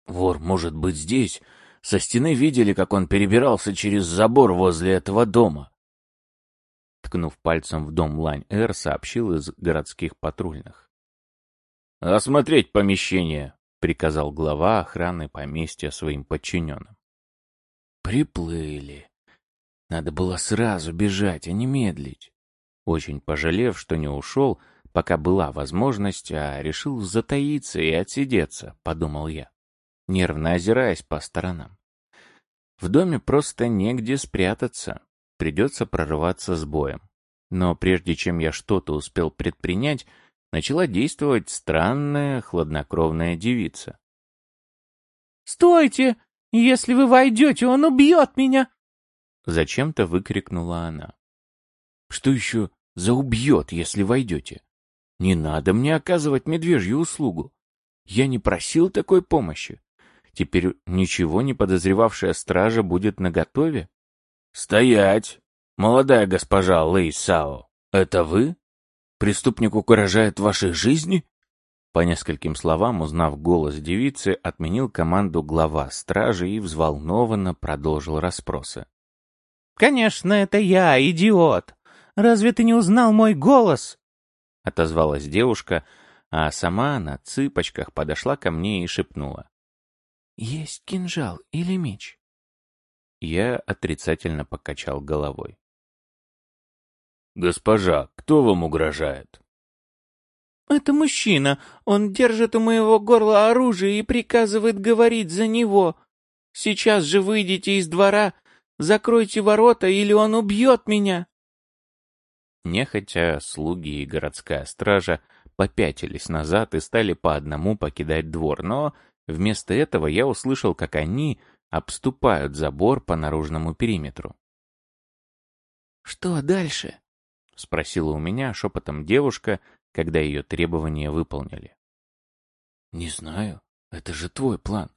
«Вор может быть здесь. Со стены видели, как он перебирался через забор возле этого дома». Ткнув пальцем в дом Лань-Эр, сообщил из городских патрульных. «Осмотреть помещение», — приказал глава охраны поместья своим подчиненным. «Приплыли. Надо было сразу бежать, а не медлить». Очень пожалев, что не ушел, — пока была возможность, а решил затаиться и отсидеться, подумал я, нервно озираясь по сторонам. В доме просто негде спрятаться, придется прорываться с боем. Но прежде чем я что-то успел предпринять, начала действовать странная, хладнокровная девица. «Стойте! Если вы войдете, он убьет меня!» Зачем-то выкрикнула она. «Что еще за убьет, если войдете? Не надо мне оказывать медвежью услугу. Я не просил такой помощи. Теперь ничего не подозревавшая стража будет наготове? Стоять! Молодая госпожа Лэй Сао, это вы? Преступник угрожает вашей жизни? По нескольким словам, узнав голос девицы, отменил команду глава стражи и взволнованно продолжил расспросы. «Конечно, это я, идиот! Разве ты не узнал мой голос?» отозвалась девушка, а сама на цыпочках подошла ко мне и шепнула. «Есть кинжал или меч?» Я отрицательно покачал головой. «Госпожа, кто вам угрожает?» «Это мужчина. Он держит у моего горла оружие и приказывает говорить за него. Сейчас же выйдите из двора, закройте ворота, или он убьет меня!» Нехотя слуги и городская стража попятились назад и стали по одному покидать двор, но вместо этого я услышал, как они обступают забор по наружному периметру. «Что дальше?» — спросила у меня шепотом девушка, когда ее требования выполнили. «Не знаю. Это же твой план.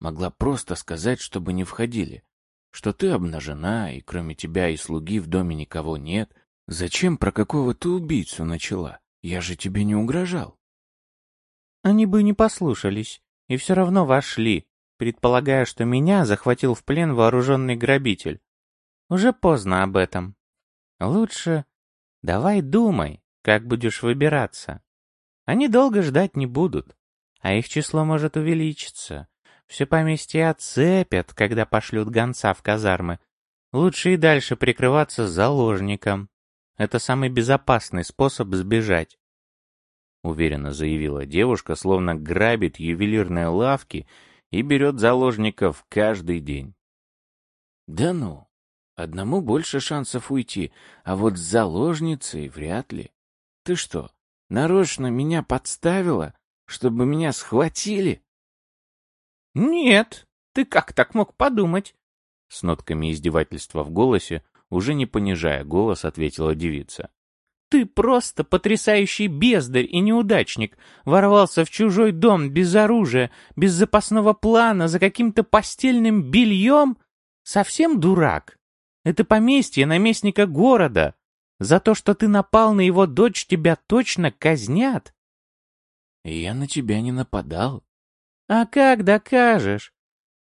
Могла просто сказать, чтобы не входили. Что ты обнажена, и кроме тебя и слуги в доме никого нет. Зачем про какого-то убийцу начала? Я же тебе не угрожал». Они бы не послушались, и все равно вошли, предполагая, что меня захватил в плен вооруженный грабитель. Уже поздно об этом. Лучше давай думай, как будешь выбираться. Они долго ждать не будут, а их число может увеличиться. Все поместье отцепят, когда пошлют гонца в казармы. Лучше и дальше прикрываться заложником. Это самый безопасный способ сбежать. Уверенно заявила девушка, словно грабит ювелирные лавки и берет заложников каждый день. Да ну, Одному больше шансов уйти, а вот с заложницей вряд ли. Ты что, нарочно меня подставила, чтобы меня схватили? Нет, ты как так мог подумать? С нотками издевательства в голосе, уже не понижая голос, ответила девица. Ты просто потрясающий бездарь и неудачник, ворвался в чужой дом без оружия, без запасного плана, за каким-то постельным бельем? Совсем дурак? Это поместье наместника города. За то, что ты напал на его дочь, тебя точно казнят. Я на тебя не нападал. А как докажешь?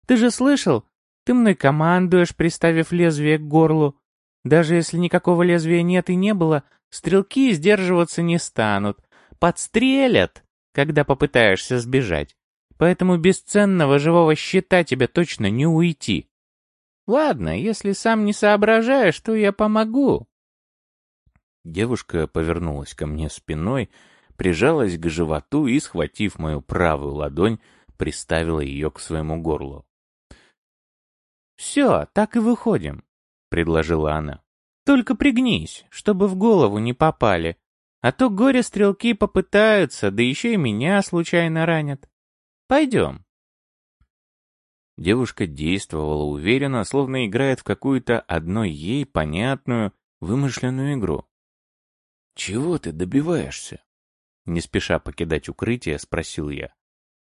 Ты же слышал? Ты мной командуешь, приставив лезвие к горлу. Даже если никакого лезвия нет и не было, стрелки сдерживаться не станут. Подстрелят, когда попытаешься сбежать. Поэтому бесценного живого щита тебе точно не уйти. Ладно, если сам не соображаешь, то я помогу. Девушка повернулась ко мне спиной, прижалась к животу и, схватив мою правую ладонь, приставила ее к своему горлу. «Все, так и выходим», — предложила она. «Только пригнись, чтобы в голову не попали, а то горе-стрелки попытаются, да еще и меня случайно ранят. Пойдем». Девушка действовала уверенно, словно играет в какую-то одной ей понятную, вымышленную игру. «Чего ты добиваешься?» Не спеша покидать укрытие, спросил я.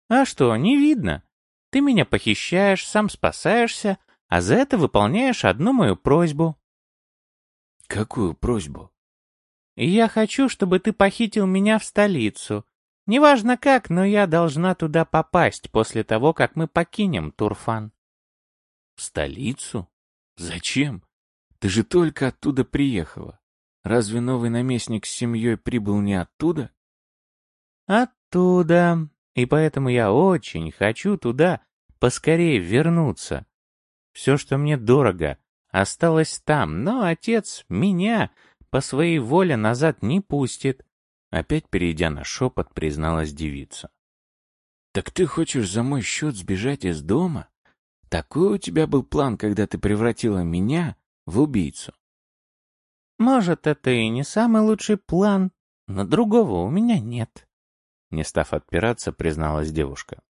«А что, не видно? Ты меня похищаешь, сам спасаешься, а за это выполняешь одну мою просьбу». «Какую просьбу?» «Я хочу, чтобы ты похитил меня в столицу, Неважно как, но я должна туда попасть после того, как мы покинем Турфан. В столицу? Зачем? Ты же только оттуда приехала. Разве новый наместник с семьей прибыл не оттуда? Оттуда. И поэтому я очень хочу туда поскорее вернуться. Все, что мне дорого, осталось там, но отец меня по своей воле назад не пустит. Опять перейдя на шепот, призналась девица. «Так ты хочешь за мой счет сбежать из дома? Такой у тебя был план, когда ты превратила меня в убийцу?» «Может, это и не самый лучший план, но другого у меня нет», — не став отпираться, призналась девушка.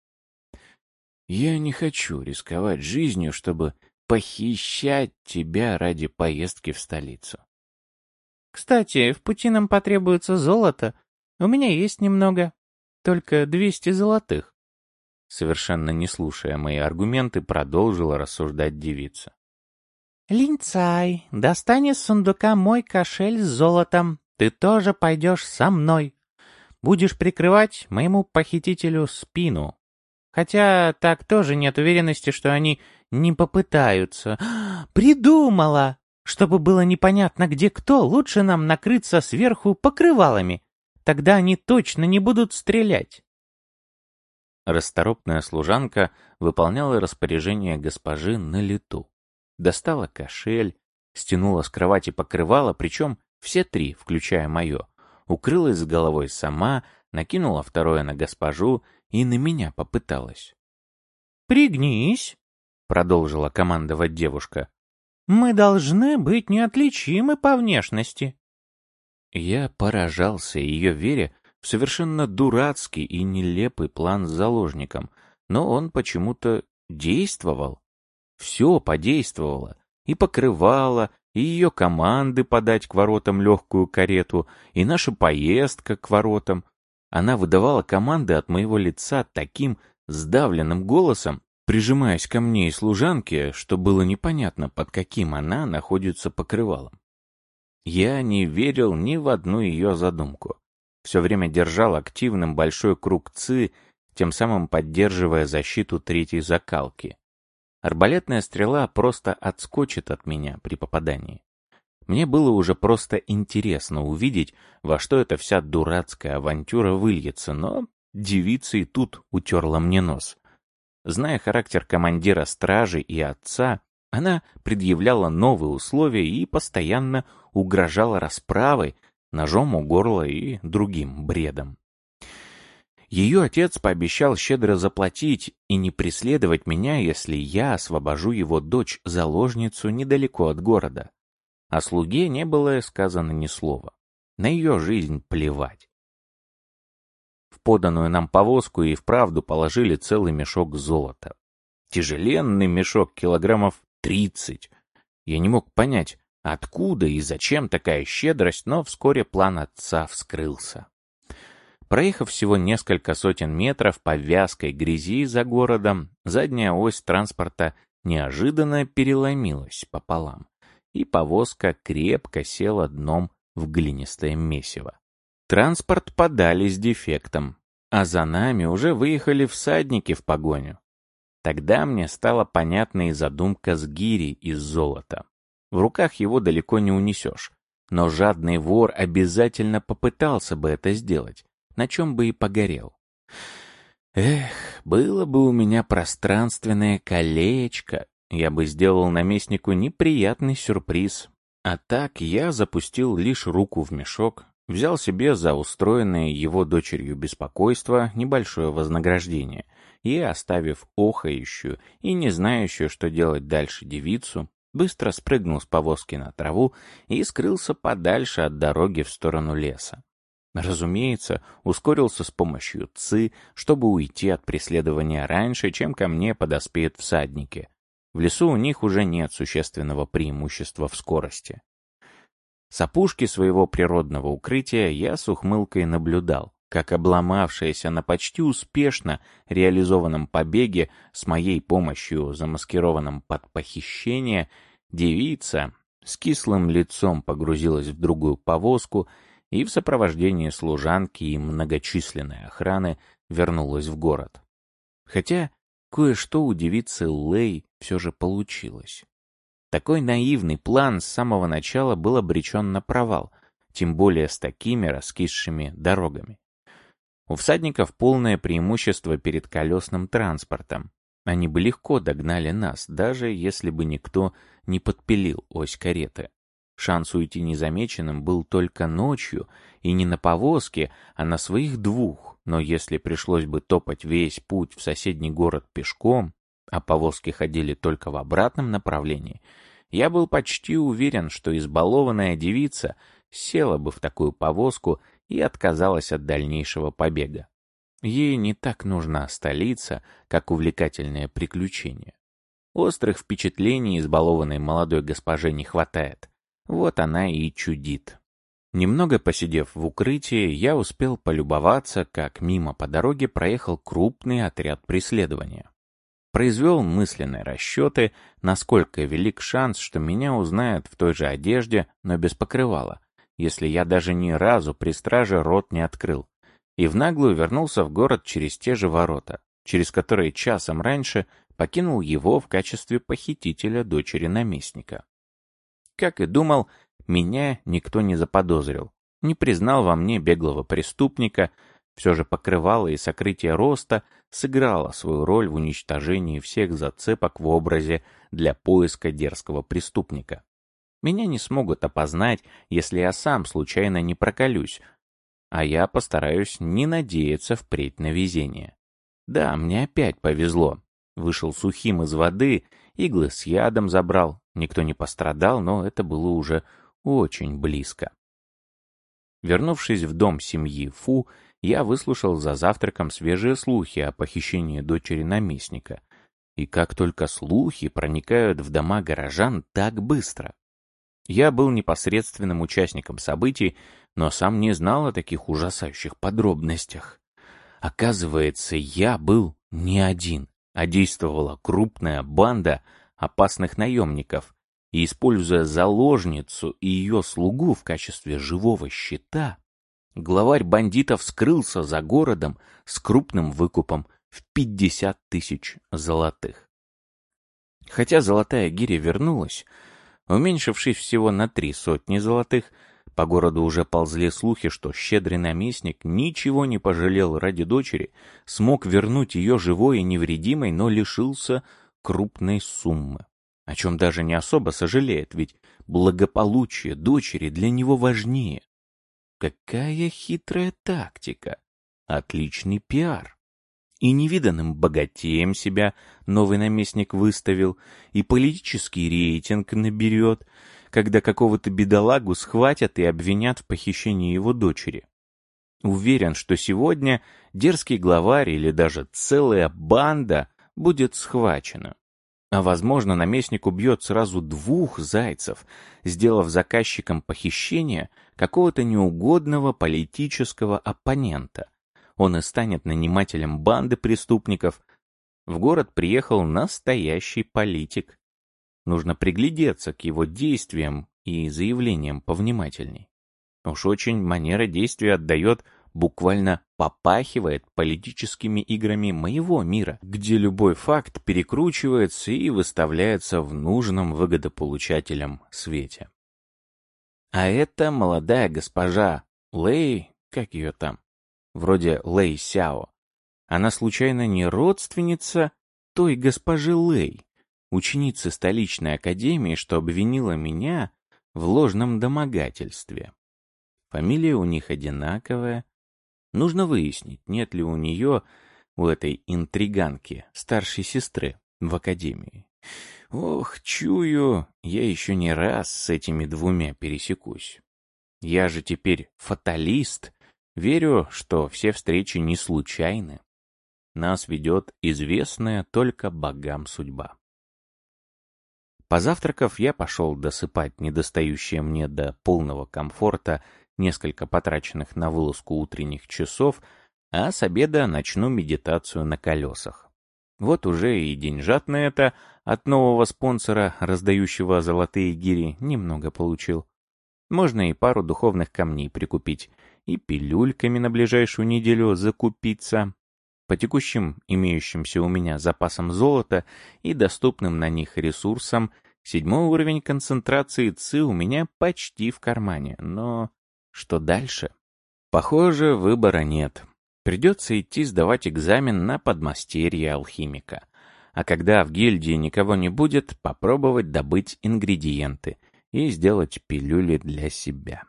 «Я не хочу рисковать жизнью, чтобы похищать тебя ради поездки в столицу. Кстати, в пути нам потребуется золото. У меня есть немного. Только двести золотых. Совершенно не слушая мои аргументы, продолжила рассуждать девица. «Линцай, достань из сундука мой кошель с золотом. Ты тоже пойдешь со мной. Будешь прикрывать моему похитителю спину. Хотя так тоже нет уверенности, что они не попытаются. Придумала! Чтобы было непонятно, где кто, лучше нам накрыться сверху покрывалами. Тогда они точно не будут стрелять. Расторопная служанка выполняла распоряжение госпожи на лету. Достала кошель, стянула с кровати покрывало, причем все три, включая мое, укрылась с головой сама, накинула второе на госпожу и на меня попыталась. «Пригнись», — продолжила командовать девушка. Мы должны быть неотличимы по внешности. Я поражался ее вере в совершенно дурацкий и нелепый план с заложником, но он почему-то действовал. Все подействовало, и покрывало, и ее команды подать к воротам легкую карету, и наша поездка к воротам. Она выдавала команды от моего лица таким сдавленным голосом, прижимаясь ко мне и служанке, что было непонятно, под каким она находится покрывалом. Я не верил ни в одну ее задумку. Все время держал активным большой круг ЦИ, тем самым поддерживая защиту третьей закалки. Арбалетная стрела просто отскочит от меня при попадании. Мне было уже просто интересно увидеть, во что эта вся дурацкая авантюра выльется, но девица и тут утерла мне нос. Зная характер командира стражи и отца, она предъявляла новые условия и постоянно угрожала расправой, ножом у горла и другим бредом. Ее отец пообещал щедро заплатить и не преследовать меня, если я освобожу его дочь-заложницу недалеко от города. О слуге не было сказано ни слова. На ее жизнь плевать. Поданную нам повозку и вправду положили целый мешок золота. Тяжеленный мешок килограммов тридцать. Я не мог понять, откуда и зачем такая щедрость, но вскоре план отца вскрылся. Проехав всего несколько сотен метров по вязкой грязи за городом, задняя ось транспорта неожиданно переломилась пополам, и повозка крепко села дном в глинистое месиво. Транспорт подали с дефектом, а за нами уже выехали всадники в погоню. Тогда мне стала понятна и задумка с гири из золота. В руках его далеко не унесешь, но жадный вор обязательно попытался бы это сделать, на чем бы и погорел. Эх, было бы у меня пространственное колечко, я бы сделал наместнику неприятный сюрприз. А так я запустил лишь руку в мешок, взял себе за устроенное его дочерью беспокойство небольшое вознаграждение и, оставив охающую и не знающую, что делать дальше девицу, быстро спрыгнул с повозки на траву и скрылся подальше от дороги в сторону леса. Разумеется, ускорился с помощью ЦИ, чтобы уйти от преследования раньше, чем ко мне подоспеют всадники. В лесу у них уже нет существенного преимущества в скорости. С опушки своего природного укрытия я с ухмылкой наблюдал, как обломавшаяся на почти успешно реализованном побеге с моей помощью, замаскированном под похищение, девица с кислым лицом погрузилась в другую повозку и в сопровождении служанки и многочисленной охраны вернулась в город. Хотя кое-что у девицы Лей все же получилось. Такой наивный план с самого начала был обречен на провал, тем более с такими раскисшими дорогами. У всадников полное преимущество перед колесным транспортом. Они бы легко догнали нас, даже если бы никто не подпилил ось кареты. Шанс уйти незамеченным был только ночью, и не на повозке, а на своих двух, но если пришлось бы топать весь путь в соседний город пешком, а повозки ходили только в обратном направлении, я был почти уверен, что избалованная девица села бы в такую повозку и отказалась от дальнейшего побега. Ей не так нужна столица, как увлекательное приключение. Острых впечатлений избалованной молодой госпоже не хватает. Вот она и чудит. Немного посидев в укрытии, я успел полюбоваться, как мимо по дороге проехал крупный отряд преследования произвел мысленные расчеты, насколько велик шанс, что меня узнают в той же одежде, но без покрывала, если я даже ни разу при страже рот не открыл, и в наглую вернулся в город через те же ворота, через которые часом раньше покинул его в качестве похитителя дочери наместника. Как и думал, меня никто не заподозрил, не признал во мне беглого преступника, все же покрывало и сокрытие роста сыграло свою роль в уничтожении всех зацепок в образе для поиска дерзкого преступника. Меня не смогут опознать, если я сам случайно не проколюсь, а я постараюсь не надеяться впредь на везение. Да, мне опять повезло. Вышел сухим из воды, иглы с ядом забрал, никто не пострадал, но это было уже очень близко. Вернувшись в дом семьи Фу, я выслушал за завтраком свежие слухи о похищении дочери наместника. И как только слухи проникают в дома горожан так быстро. Я был непосредственным участником событий, но сам не знал о таких ужасающих подробностях. Оказывается, я был не один, а действовала крупная банда опасных наемников, и, используя заложницу и ее слугу в качестве живого щита, главарь бандитов скрылся за городом с крупным выкупом в 50 тысяч золотых. Хотя золотая гиря вернулась, уменьшившись всего на три сотни золотых, по городу уже ползли слухи, что щедрый наместник ничего не пожалел ради дочери, смог вернуть ее живой и невредимой, но лишился крупной суммы. О чем даже не особо сожалеет, ведь благополучие дочери для него важнее. Какая хитрая тактика! Отличный пиар! И невиданным богатеем себя новый наместник выставил, и политический рейтинг наберет, когда какого-то бедолагу схватят и обвинят в похищении его дочери. Уверен, что сегодня дерзкий главарь или даже целая банда будет схвачена. А возможно, наместник убьет сразу двух зайцев, сделав заказчиком похищения какого-то неугодного политического оппонента. Он и станет нанимателем банды преступников. В город приехал настоящий политик. Нужно приглядеться к его действиям и заявлениям повнимательней. Уж очень манера действия отдает буквально попахивает политическими играми моего мира, где любой факт перекручивается и выставляется в нужном выгодополучателям свете. А это молодая госпожа Лэй, как ее там, вроде Лэй Сяо. Она случайно не родственница той госпожи Лэй, ученицы столичной академии, что обвинила меня в ложном домогательстве. Фамилия у них одинаковая, Нужно выяснить, нет ли у нее, у этой интриганки, старшей сестры в академии. Ох, чую, я еще не раз с этими двумя пересекусь. Я же теперь фаталист, верю, что все встречи не случайны. Нас ведет известная только богам судьба. Позавтракав, я пошел досыпать недостающее мне до полного комфорта несколько потраченных на вылазку утренних часов, а с обеда начну медитацию на колесах. Вот уже и деньжат на это от нового спонсора, раздающего золотые гири, немного получил. Можно и пару духовных камней прикупить, и пилюльками на ближайшую неделю закупиться. По текущим имеющимся у меня запасам золота и доступным на них ресурсам, седьмой уровень концентрации ЦИ у меня почти в кармане, но что дальше? Похоже, выбора нет. Придется идти сдавать экзамен на подмастерье алхимика. А когда в гильдии никого не будет, попробовать добыть ингредиенты и сделать пилюли для себя.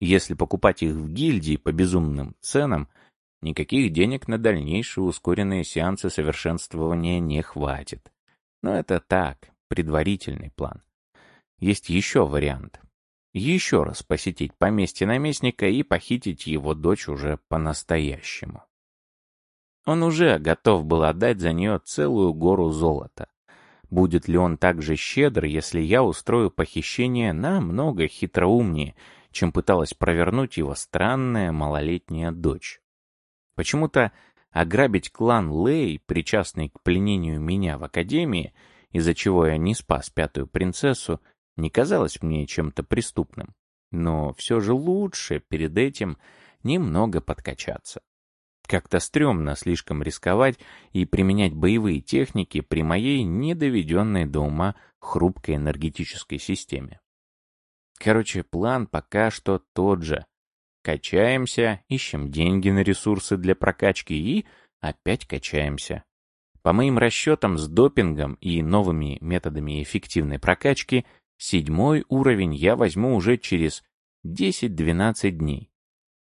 Если покупать их в гильдии по безумным ценам, никаких денег на дальнейшие ускоренные сеансы совершенствования не хватит. Но это так, предварительный план. Есть еще вариант еще раз посетить поместье наместника и похитить его дочь уже по-настоящему. Он уже готов был отдать за нее целую гору золота. Будет ли он так же щедр, если я устрою похищение намного хитроумнее, чем пыталась провернуть его странная малолетняя дочь? Почему-то ограбить клан Лэй, причастный к пленению меня в Академии, из-за чего я не спас пятую принцессу, не казалось мне чем-то преступным. Но все же лучше перед этим немного подкачаться. Как-то стрёмно слишком рисковать и применять боевые техники при моей недоведенной до ума хрупкой энергетической системе. Короче, план пока что тот же. Качаемся, ищем деньги на ресурсы для прокачки и опять качаемся. По моим расчетам, с допингом и новыми методами эффективной прокачки Седьмой уровень я возьму уже через 10-12 дней.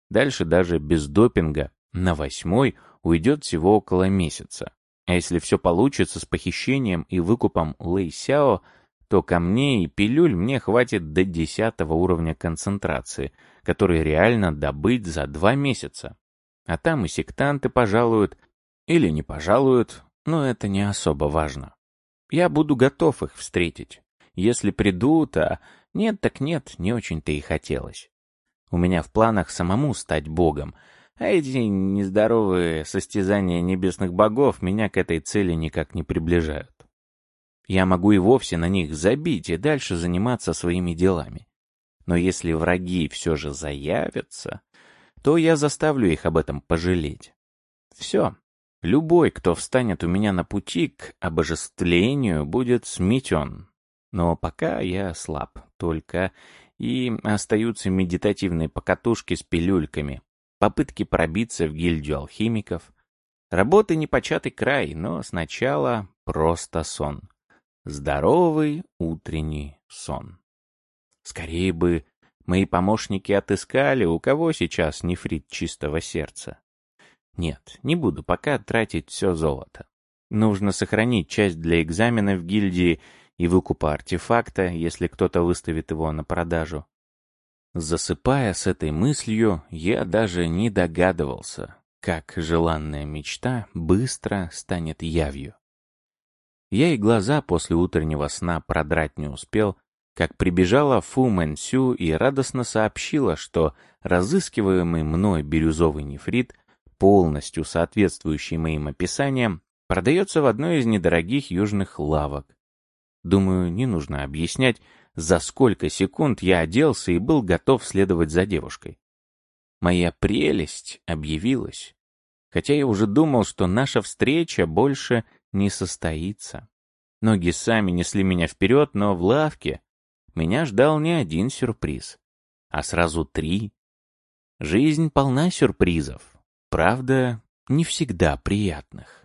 Дальше даже без допинга на восьмой уйдет всего около месяца. А если все получится с похищением и выкупом Лэй Сяо, то камней и пилюль мне хватит до десятого уровня концентрации, который реально добыть за два месяца. А там и сектанты пожалуют, или не пожалуют, но это не особо важно. Я буду готов их встретить. Если придут, а Нет так нет, не очень-то и хотелось. У меня в планах самому стать богом, а эти нездоровые состязания небесных богов меня к этой цели никак не приближают. Я могу и вовсе на них забить и дальше заниматься своими делами. Но если враги все же заявятся, то я заставлю их об этом пожалеть. Все. Любой, кто встанет у меня на пути к обожествлению, будет сметен. Но пока я слаб, только и остаются медитативные покатушки с пилюльками, попытки пробиться в гильдию алхимиков. Работы непочатый край, но сначала просто сон. Здоровый утренний сон. Скорее бы мои помощники отыскали, у кого сейчас нефрит чистого сердца. Нет, не буду пока тратить все золото. Нужно сохранить часть для экзамена в гильдии и выкупа артефакта, если кто-то выставит его на продажу. Засыпая с этой мыслью, я даже не догадывался, как желанная мечта быстро станет явью. Я и глаза после утреннего сна продрать не успел, как прибежала Фу Мэн Сю и радостно сообщила, что разыскиваемый мной бирюзовый нефрит, полностью соответствующий моим описаниям, продается в одной из недорогих южных лавок. Думаю, не нужно объяснять, за сколько секунд я оделся и был готов следовать за девушкой. Моя прелесть объявилась, хотя я уже думал, что наша встреча больше не состоится. Ноги сами несли меня вперед, но в лавке меня ждал не один сюрприз, а сразу три. Жизнь полна сюрпризов, правда, не всегда приятных.